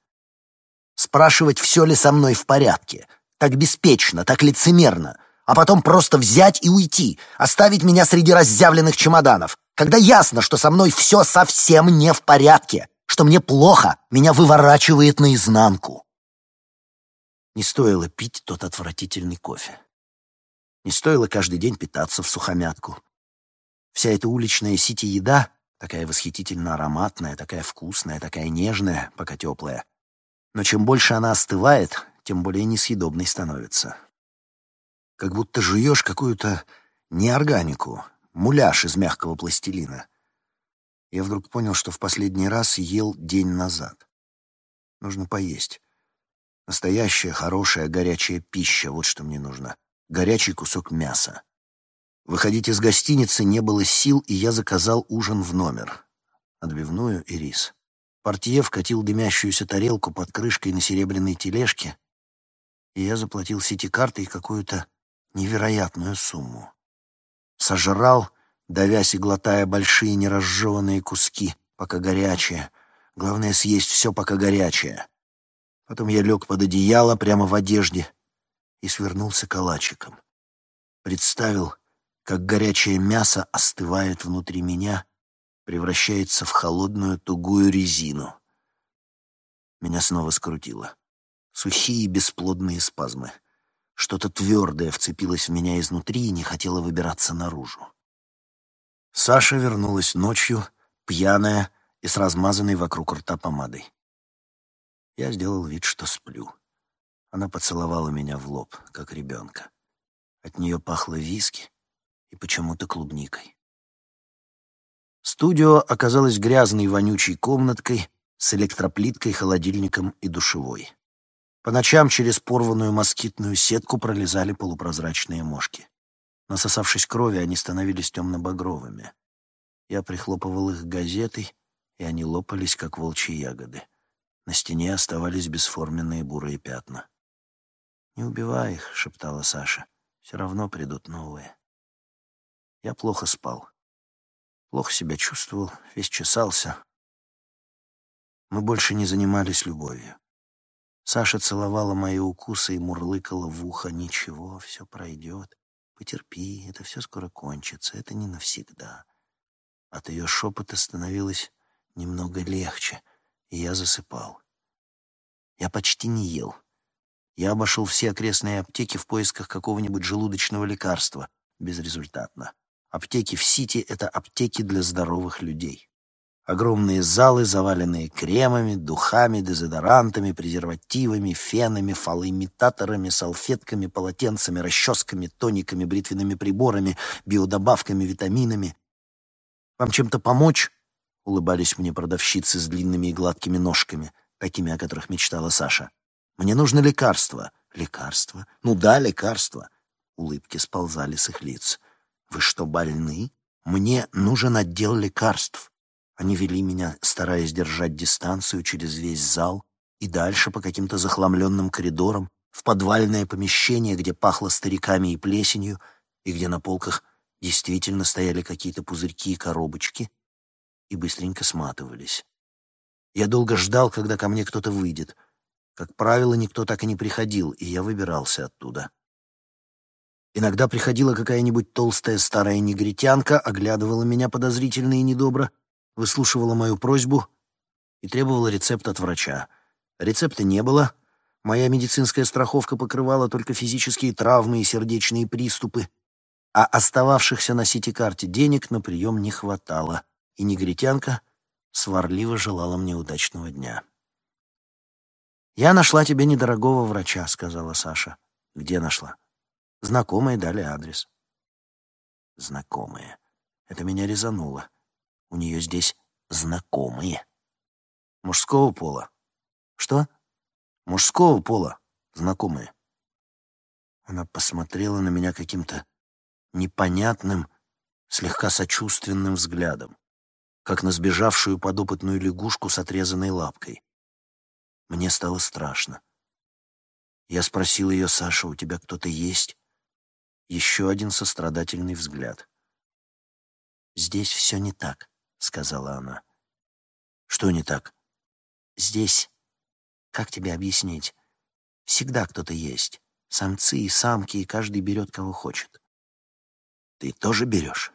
[SPEAKER 2] Спрашивать, все ли со мной в порядке. Так беспечно, так лицемерно. А потом просто взять и уйти, оставить меня среди разъявленных чемоданов. Когда ясно, что со мной все совсем не в порядке, что мне плохо, меня выворачивает наизнанку. Не стоило пить тот отвратительный кофе. Не стоило каждый день питаться в сухомятку. Вся эта уличная сити-еда Такая восхитительно ароматная, такая вкусная, такая нежная, пока теплая. Но чем больше она остывает, тем более несъедобной становится. Как будто жуешь какую-то неорганику, муляж из мягкого пластилина. Я вдруг понял, что в последний раз ел день назад. Нужно поесть. Настоящая, хорошая, горячая пища — вот что мне нужно. Горячий кусок мяса. Выходить из гостиницы не было сил, и я заказал ужин в номер. Отбивную и рис. Портье вкатил дымящуюся тарелку под крышкой на серебряной тележке, и я заплатил сити-картой какую-то невероятную сумму. Сожрал, давясь и глотая большие неразжеванные куски, пока горячее. Главное — съесть все, пока горячее. Потом я лег под одеяло прямо в одежде и свернулся калачиком. Представил, как горячее мясо остывает внутри меня, превращается в холодную тугую резину. Меня снова скрутило. Сухие бесплодные спазмы. Что-то твердое вцепилось в меня изнутри и не хотело выбираться наружу. Саша вернулась ночью, пьяная и с размазанной вокруг рта помадой. Я сделал вид, что сплю. Она поцеловала меня в лоб, как ребенка. От нее пахло виски, и почему-то клубникой. Студио оказалось грязной вонючей комнаткой с электроплиткой, холодильником и душевой. По ночам через порванную москитную сетку пролезали полупрозрачные мошки. Насосавшись крови, они становились темно-багровыми. Я прихлопывал их газетой, и они лопались, как волчьи ягоды. На стене оставались бесформенные бурые пятна. «Не убивай их», — шептала Саша. «Все равно придут новые». Я плохо спал. Плохо себя чувствовал, весь чесался. Мы больше не занимались любовью. Саша целовала мои укусы и мурлыкала в ухо. «Ничего, все пройдет. Потерпи, это все скоро кончится, это не навсегда». От ее шепота становилось немного легче, и я засыпал. Я почти не ел. Я обошел все окрестные аптеки в поисках какого-нибудь желудочного лекарства. Безрезультатно. Аптеки в Сити — это аптеки для здоровых людей. Огромные залы, заваленные кремами, духами, дезодорантами, презервативами, фенами, фалоимитаторами, салфетками, полотенцами, расческами, тониками, бритвенными приборами, биодобавками, витаминами. «Вам чем-то помочь?» — улыбались мне продавщицы с длинными и гладкими ножками, такими, о которых мечтала Саша. «Мне нужно лекарство». «Лекарство? Ну да, лекарство». Улыбки сползали с их лиц. «Вы что, больны? Мне нужен отдел лекарств». Они вели меня, стараясь держать дистанцию через весь зал и дальше по каким-то захламленным коридорам, в подвальное помещение, где пахло стариками и плесенью, и где на полках действительно стояли какие-то пузырьки и коробочки, и быстренько сматывались. Я долго ждал, когда ко мне кто-то выйдет. Как правило, никто так и не приходил, и я выбирался оттуда. Иногда приходила какая-нибудь толстая старая негритянка, оглядывала меня подозрительно и недобро, выслушивала мою просьбу и требовала рецепт от врача. Рецепта не было. Моя медицинская страховка покрывала только физические травмы и сердечные приступы, а остававшихся на сити-карте денег на прием не хватало, и негритянка сварливо желала мне удачного дня. «Я нашла тебе недорогого врача», — сказала Саша. «Где нашла?» Знакомые дали адрес. Знакомые. Это меня резануло. У нее здесь знакомые. Мужского пола. Что? Мужского пола. Знакомые. Она посмотрела на меня каким-то непонятным, слегка сочувственным взглядом, как на сбежавшую подопытную лягушку с отрезанной лапкой. Мне стало страшно. Я спросил ее, Саша, у тебя кто-то есть? Еще один сострадательный взгляд. «Здесь все не так», — сказала она. «Что не так?» «Здесь, как тебе объяснить, всегда кто-то есть. Самцы и самки, и каждый берет, кого хочет». «Ты тоже берешь?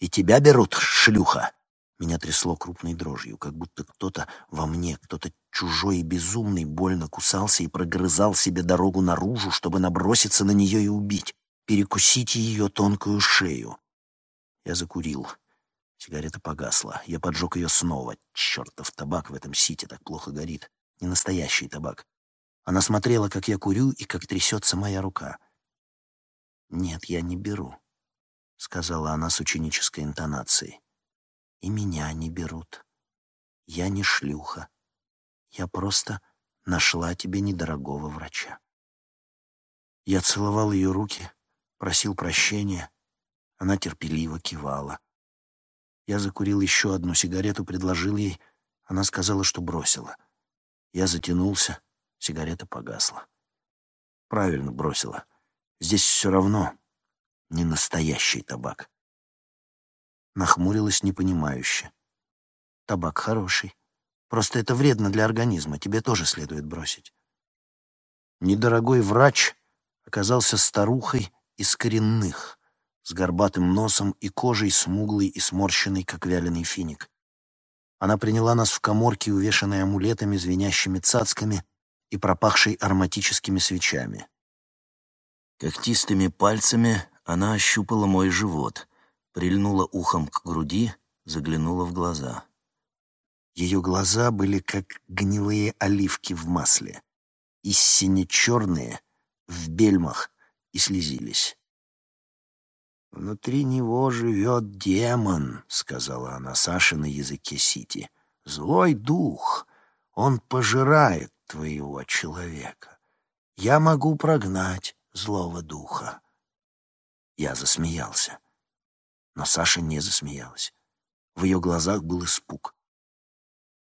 [SPEAKER 2] И тебя берут, шлюха?» Меня трясло крупной дрожью, как будто кто-то во мне, кто-то чужой и безумный, больно кусался и прогрызал себе дорогу наружу, чтобы наброситься на нее и убить перекусить ее тонкую шею. Я закурил. Сигарета погасла. Я поджег ее снова. Чертов табак в этом сите так плохо горит. Не настоящий табак. Она смотрела, как я курю и как трясется моя рука. «Нет, я не беру», — сказала она с ученической интонацией. «И меня не берут. Я не шлюха. Я просто нашла тебе недорогого врача». Я целовал ее руки, просил прощения. Она терпеливо кивала. Я закурил еще одну сигарету, предложил ей. Она сказала, что бросила. Я затянулся, сигарета погасла. Правильно бросила. Здесь все равно не настоящий табак. Нахмурилась непонимающе. Табак хороший. Просто это вредно для организма, тебе тоже следует бросить. Недорогой врач оказался старухой из коренных, с горбатым носом и кожей смуглой и сморщенной, как вяленый финик. Она приняла нас в коморке, увешанной амулетами, звенящими цацками и пропахшей ароматическими свечами. Когтистыми пальцами она ощупала мой живот, прильнула ухом к груди, заглянула в глаза. Ее глаза были как гнилые оливки в масле, и сине-черные, в бельмах, и слезились. «Внутри него живет демон», — сказала она Саше на языке Сити. «Злой дух. Он пожирает твоего человека. Я могу прогнать злого духа». Я засмеялся. Но Саша не засмеялась. В ее глазах был испуг.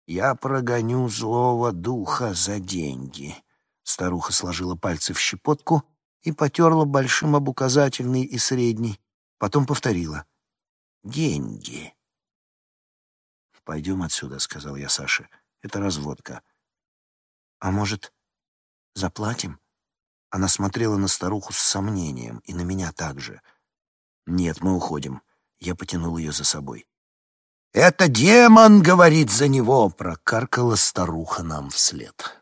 [SPEAKER 2] «Я прогоню злого духа за деньги». Старуха сложила пальцы в щепотку и потерла большим об указательный и средний. Потом повторила. «Деньги». «Пойдем отсюда», — сказал я Саше. «Это разводка». «А может, заплатим?» Она смотрела на старуху с сомнением и на меня также. «Нет, мы уходим». Я потянул ее за собой. «Это демон говорит за него!» — прокаркала старуха нам вслед.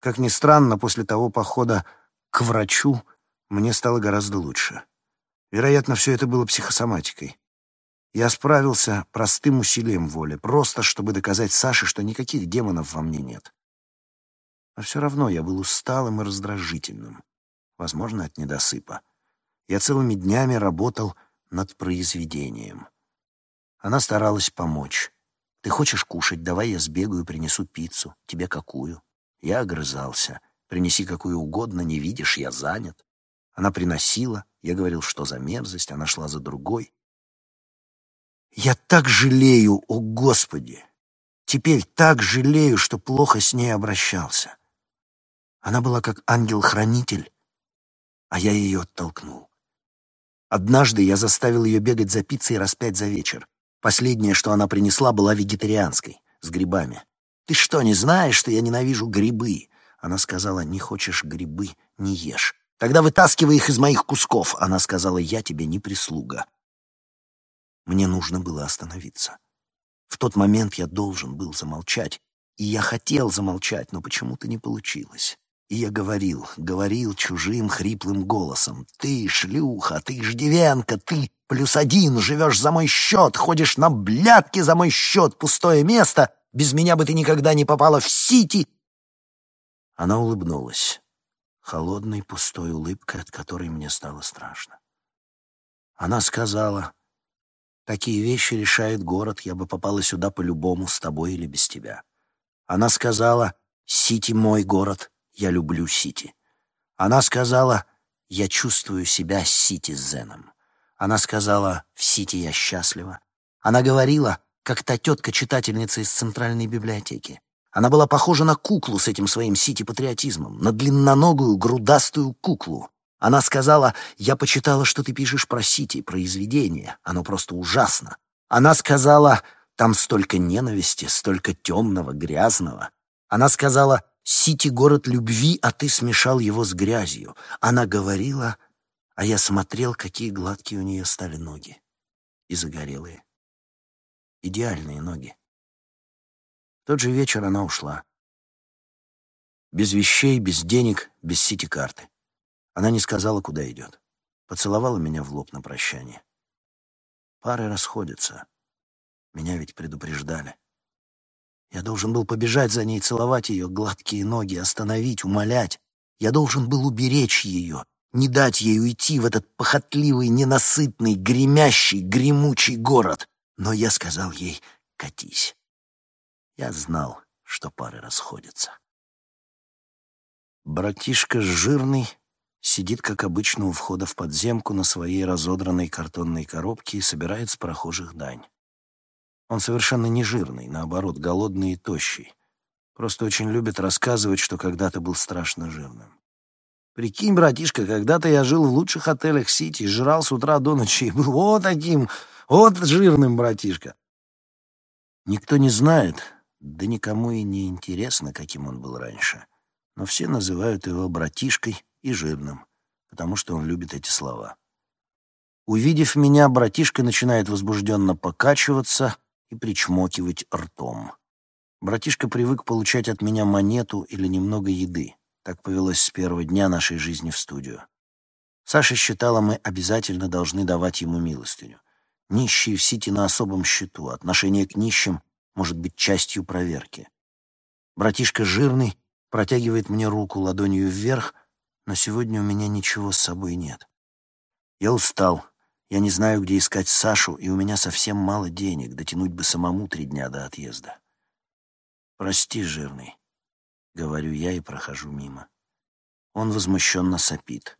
[SPEAKER 2] Как ни странно, после того похода к врачу мне стало гораздо лучше. Вероятно, все это было психосоматикой. Я справился простым усилием воли, просто чтобы доказать Саше, что никаких демонов во мне нет. Но все равно я был усталым и раздражительным, возможно, от недосыпа. Я целыми днями работал над произведением. Она старалась помочь. «Ты хочешь кушать? Давай я сбегаю, принесу пиццу. Тебе какую?» Я огрызался. «Принеси какую угодно, не видишь, я занят». Она приносила. Я говорил, что за мерзость. Она шла за другой. Я так жалею, о Господи! Теперь так жалею, что плохо с ней обращался. Она была как ангел-хранитель, а я ее оттолкнул. Однажды я заставил ее бегать за пиццей раз пять за вечер. Последнее, что она принесла, была вегетарианской, с грибами. «Ты что, не знаешь, что я ненавижу грибы?» Она сказала, «Не хочешь грибы, не ешь». «Тогда вытаскивай их из моих кусков». Она сказала, «Я тебе не прислуга». Мне нужно было остановиться. В тот момент я должен был замолчать, и я хотел замолчать, но почему-то не получилось. И я говорил, говорил чужим хриплым голосом. «Ты, шлюха, ты, ждивенка, ты плюс один, живешь за мой счет, ходишь на блядки за мой счет, пустое место. Без меня бы ты никогда не попала в Сити!» Она улыбнулась, холодной пустой улыбкой, от которой мне стало страшно. Она сказала, «Такие вещи решает город, я бы попала сюда по-любому, с тобой или без тебя». Она сказала, «Сити мой город, я люблю Сити». Она сказала, «Я чувствую себя Сити-зеном». Она сказала, «В Сити я счастлива». Она говорила, как та тетка-читательница из Центральной библиотеки. Она была похожа на куклу с этим своим сити-патриотизмом, на длинноногую, грудастую куклу. Она сказала, «Я почитала, что ты пишешь про Сити, произведение. Оно просто ужасно». Она сказала, «Там столько ненависти, столько темного, грязного». Она сказала, Сити — город любви, а ты смешал его с грязью. Она говорила, а я смотрел, какие гладкие у нее стали ноги. И загорелые. Идеальные ноги. В тот же вечер она ушла. Без вещей, без денег, без сити-карты. Она не сказала, куда идет. Поцеловала меня в лоб на прощание. Пары расходятся. Меня ведь предупреждали. Я должен был побежать за ней, целовать ее гладкие ноги, остановить, умолять. Я должен был уберечь ее, не дать ей уйти в этот похотливый, ненасытный, гремящий, гремучий город. Но я сказал ей «катись». Я знал, что пары расходятся. Братишка жирный сидит, как обычно, у входа в подземку на своей разодранной картонной коробке и собирает с прохожих дань. Он совершенно не жирный, наоборот, голодный и тощий. Просто очень любит рассказывать, что когда-то был страшно жирным. Прикинь, братишка, когда-то я жил в лучших отелях Сити, жрал с утра до ночи и был вот таким, вот жирным, братишка. Никто не знает, да никому и не интересно, каким он был раньше. Но все называют его братишкой и жирным, потому что он любит эти слова. Увидев меня, братишка начинает возбужденно покачиваться, и причмокивать ртом. Братишка привык получать от меня монету или немного еды. Так повелось с первого дня нашей жизни в студию. Саша считала, мы обязательно должны давать ему милостыню. Нищие в Сити на особом счету. Отношение к нищим может быть частью проверки. Братишка жирный протягивает мне руку ладонью вверх, но сегодня у меня ничего с собой нет. Я устал, я не знаю, где искать Сашу, и у меня совсем мало денег, дотянуть бы самому три дня до отъезда. «Прости, жирный», — говорю я и прохожу мимо. Он возмущенно сопит.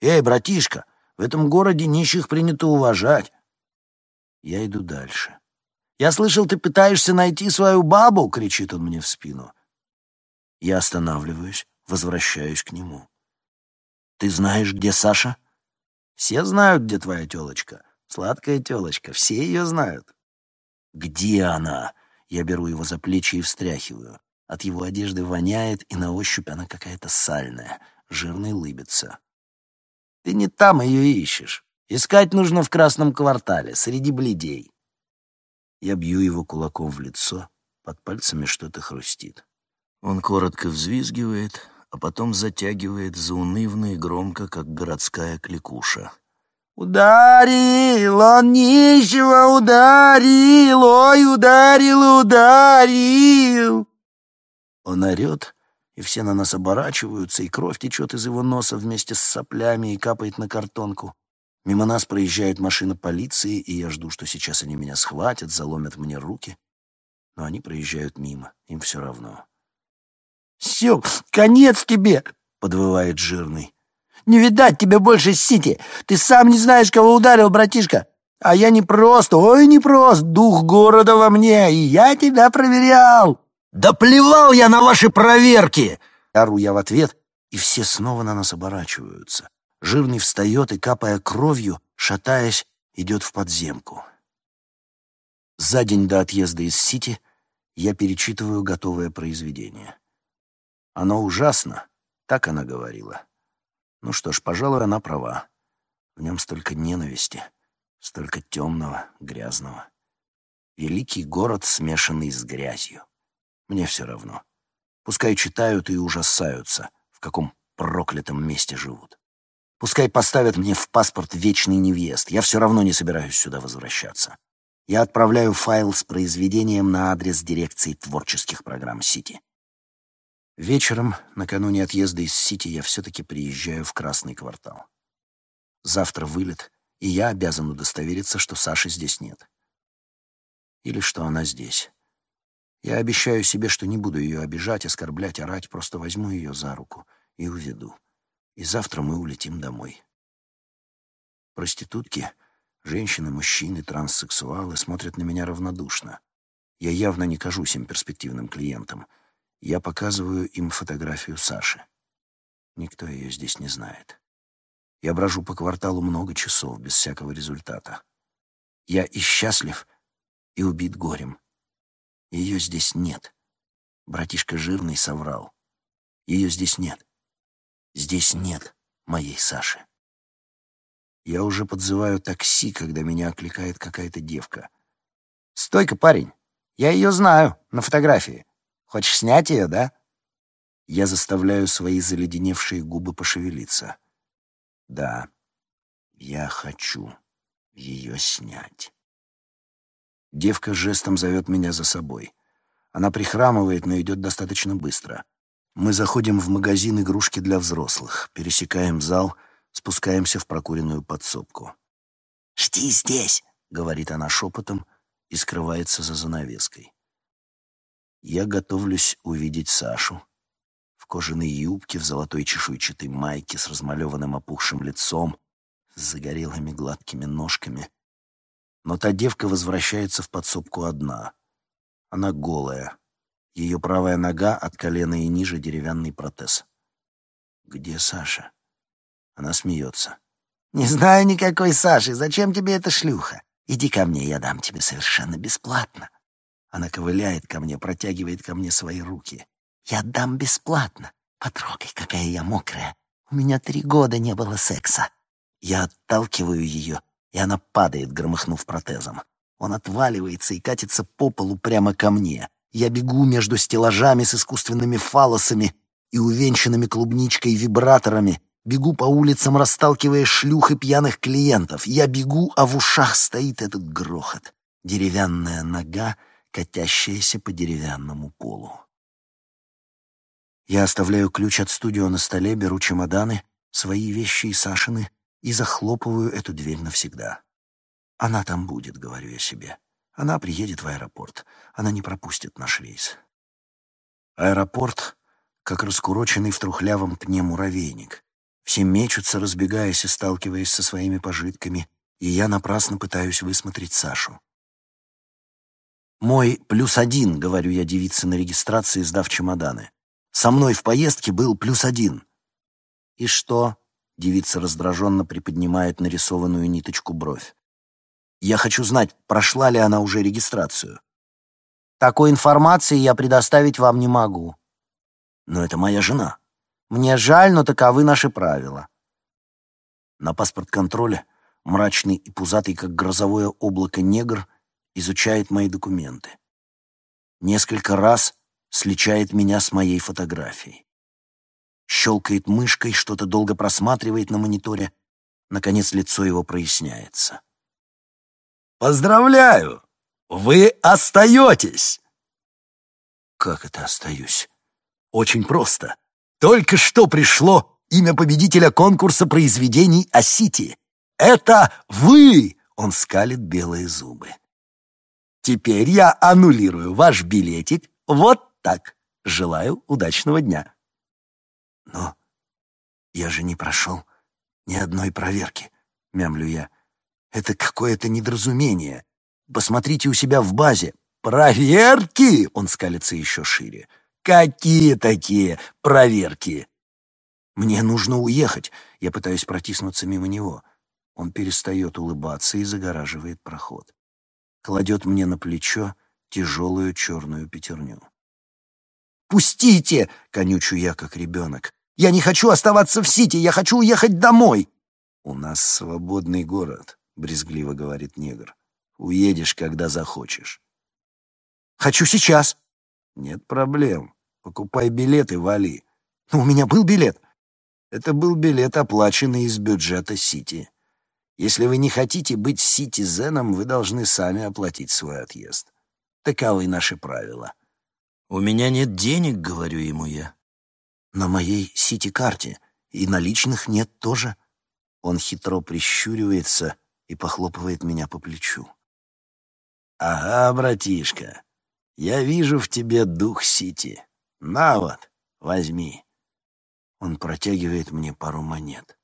[SPEAKER 2] «Эй, братишка, в этом городе нищих принято уважать». Я иду дальше. «Я слышал, ты пытаешься найти свою бабу!» — кричит он мне в спину. Я останавливаюсь, возвращаюсь к нему. «Ты знаешь, где Саша?» «Все знают, где твоя тёлочка. Сладкая тёлочка, все её знают». «Где она?» Я беру его за плечи и встряхиваю. От его одежды воняет, и на ощупь она какая-то сальная, жирный лыбится. «Ты не там её ищешь. Искать нужно в красном квартале, среди бледей». Я бью его кулаком в лицо, под пальцами что-то хрустит. Он коротко взвизгивает, а потом затягивает заунывно и громко, как городская кликуша. «Ударил! Он нищего ударил! Ой, ударил, ударил!» Он орет, и все на нас оборачиваются, и кровь течет из его носа вместе с соплями и капает на картонку. Мимо нас проезжает машина полиции, и я жду, что сейчас они меня схватят, заломят мне руки. Но они проезжают мимо, им все равно. «Все, конец тебе!» — подвывает жирный. «Не видать тебе больше Сити! Ты сам не знаешь, кого ударил, братишка! А я не просто, ой, не прост, дух города во мне, и я тебя проверял!» «Да плевал я на ваши проверки!» Ору я в ответ, и все снова на нас оборачиваются. Жирный встает и, капая кровью, шатаясь, идет в подземку. За день до отъезда из Сити я перечитываю готовое произведение. Оно ужасно, так она говорила. Ну что ж, пожалуй, она права. В нем столько ненависти, столько темного, грязного. Великий город, смешанный с грязью. Мне все равно. Пускай читают и ужасаются, в каком проклятом месте живут. Пускай поставят мне в паспорт вечный невест, я все равно не собираюсь сюда возвращаться. Я отправляю файл с произведением на адрес дирекции творческих программ Сити. Вечером, накануне отъезда из Сити, я все-таки приезжаю в Красный квартал. Завтра вылет, и я обязан удостовериться, что Саши здесь нет. Или что она здесь. Я обещаю себе, что не буду ее обижать, оскорблять, орать, просто возьму ее за руку и уведу. И завтра мы улетим домой. Проститутки, женщины, мужчины, транссексуалы смотрят на меня равнодушно. Я явно не кажусь им перспективным клиентом — я показываю им фотографию Саши. Никто ее здесь не знает. Я брожу по кварталу много часов, без всякого результата. Я и счастлив, и убит горем. Ее здесь нет. Братишка жирный соврал. Ее здесь нет. Здесь нет моей Саши. Я уже подзываю такси, когда меня окликает какая-то девка. «Стой-ка, парень! Я ее знаю на фотографии. Хочешь снять ее, да?» Я заставляю свои заледеневшие губы пошевелиться. «Да, я хочу ее снять». Девка жестом зовет меня за собой. Она прихрамывает, но идет достаточно быстро. Мы заходим в магазин игрушки для взрослых, пересекаем зал, спускаемся в прокуренную подсобку. «Жди здесь», — говорит она шепотом и скрывается за занавеской. Я готовлюсь увидеть Сашу. В кожаной юбке, в золотой чешуйчатой майке с размалеванным опухшим лицом, с загорелыми гладкими ножками. Но та девка возвращается в подсобку одна. Она голая. Ее правая нога от колена и ниже деревянный протез. «Где Саша?» Она смеется. «Не знаю никакой Саши. Зачем тебе эта шлюха? Иди ко мне, я дам тебе совершенно бесплатно». Она ковыляет ко мне, протягивает ко мне свои руки. «Я отдам бесплатно. Потрогай, какая я мокрая. У меня три года не было секса». Я отталкиваю ее, и она падает, громыхнув протезом. Он отваливается и катится по полу прямо ко мне. Я бегу между стеллажами с искусственными фалосами и увенчанными клубничкой вибраторами, бегу по улицам, расталкивая шлюх и пьяных клиентов. Я бегу, а в ушах стоит этот грохот. Деревянная нога — катящаяся по деревянному полу. Я оставляю ключ от студио на столе, беру чемоданы, свои вещи и Сашины и захлопываю эту дверь навсегда. Она там будет, говорю я себе. Она приедет в аэропорт. Она не пропустит наш рейс. Аэропорт, как раскуроченный в трухлявом пне муравейник. Все мечутся, разбегаясь и сталкиваясь со своими пожитками, и я напрасно пытаюсь высмотреть Сашу. Мой плюс один, говорю я девице на регистрации, сдав чемоданы. Со мной в поездке был плюс один. И что? Девица раздраженно приподнимает нарисованную ниточку бровь. Я хочу знать, прошла ли она уже регистрацию.
[SPEAKER 1] Такой информации я предоставить вам не могу.
[SPEAKER 2] Но это моя жена.
[SPEAKER 1] Мне жаль, но таковы наши правила.
[SPEAKER 2] На паспорт-контроле мрачный и пузатый, как грозовое облако, негр изучает мои документы. Несколько раз сличает меня с моей фотографией. Щелкает мышкой, что-то долго просматривает на мониторе. Наконец лицо его проясняется. «Поздравляю! Вы остаетесь!» «Как это остаюсь?» «Очень просто. Только что пришло имя победителя конкурса произведений о Сити. Это вы!» Он скалит белые зубы. «Теперь я аннулирую ваш билетик вот так. Желаю удачного дня». «Но я же не прошел ни одной проверки», — мямлю я. «Это какое-то недоразумение. Посмотрите у себя в базе. Проверки!» — он скалится еще шире. «Какие такие проверки?» «Мне нужно уехать». Я пытаюсь протиснуться мимо него. Он перестает улыбаться и загораживает проход. Кладет мне на плечо тяжелую черную пятерню. «Пустите!» — конючу я, как ребенок. «Я не хочу оставаться в Сити, я хочу уехать домой!» «У нас свободный город», — брезгливо говорит негр. «Уедешь, когда захочешь». «Хочу сейчас». «Нет проблем. Покупай билет и вали». «Но у меня был билет». «Это был билет, оплаченный из бюджета Сити. Если вы не хотите быть ситизеном, вы должны сами оплатить свой отъезд. Таковы наши правила». «У меня нет денег», — говорю ему я. «На моей сити-карте, и наличных нет тоже». Он хитро прищуривается и похлопывает меня по плечу. «Ага, братишка, я вижу в тебе дух сити. На вот, возьми». Он протягивает мне пару монет.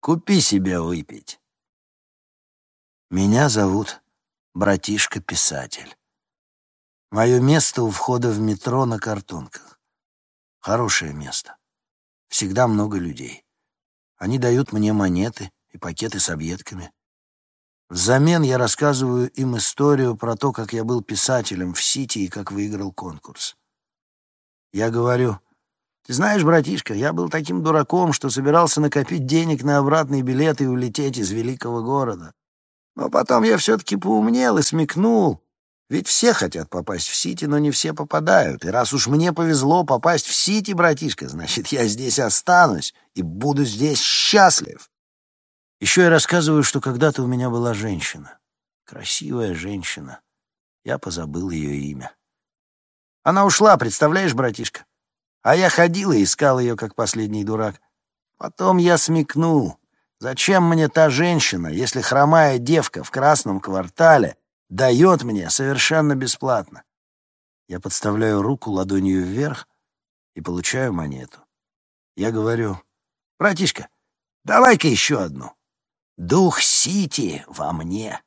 [SPEAKER 2] «Купи себе выпить». Меня зовут братишка-писатель. Мое место у входа в метро на картонках. Хорошее место. Всегда много людей. Они дают мне монеты и пакеты с объедками. Взамен я рассказываю им историю про то, как я был писателем в Сити и как выиграл конкурс. Я говорю, «Ты знаешь, братишка, я был таким дураком, что собирался накопить денег на обратный билет и улететь из великого города. Но потом я все-таки поумнел и смекнул, ведь все хотят попасть в Сити, но не все попадают. И раз уж мне повезло попасть в Сити, братишка, значит, я здесь останусь и буду здесь счастлив. Еще я рассказываю, что когда-то у меня была женщина. Красивая женщина. Я позабыл ее имя. Она ушла, представляешь, братишка? А я ходил и искал ее, как последний дурак. Потом я смекнул. Зачем мне та женщина, если хромая девка в красном квартале дает мне совершенно бесплатно. Я подставляю руку ладонью вверх и получаю монету. Я говорю, братишка, давай-ка еще одну. Дух Сити во мне.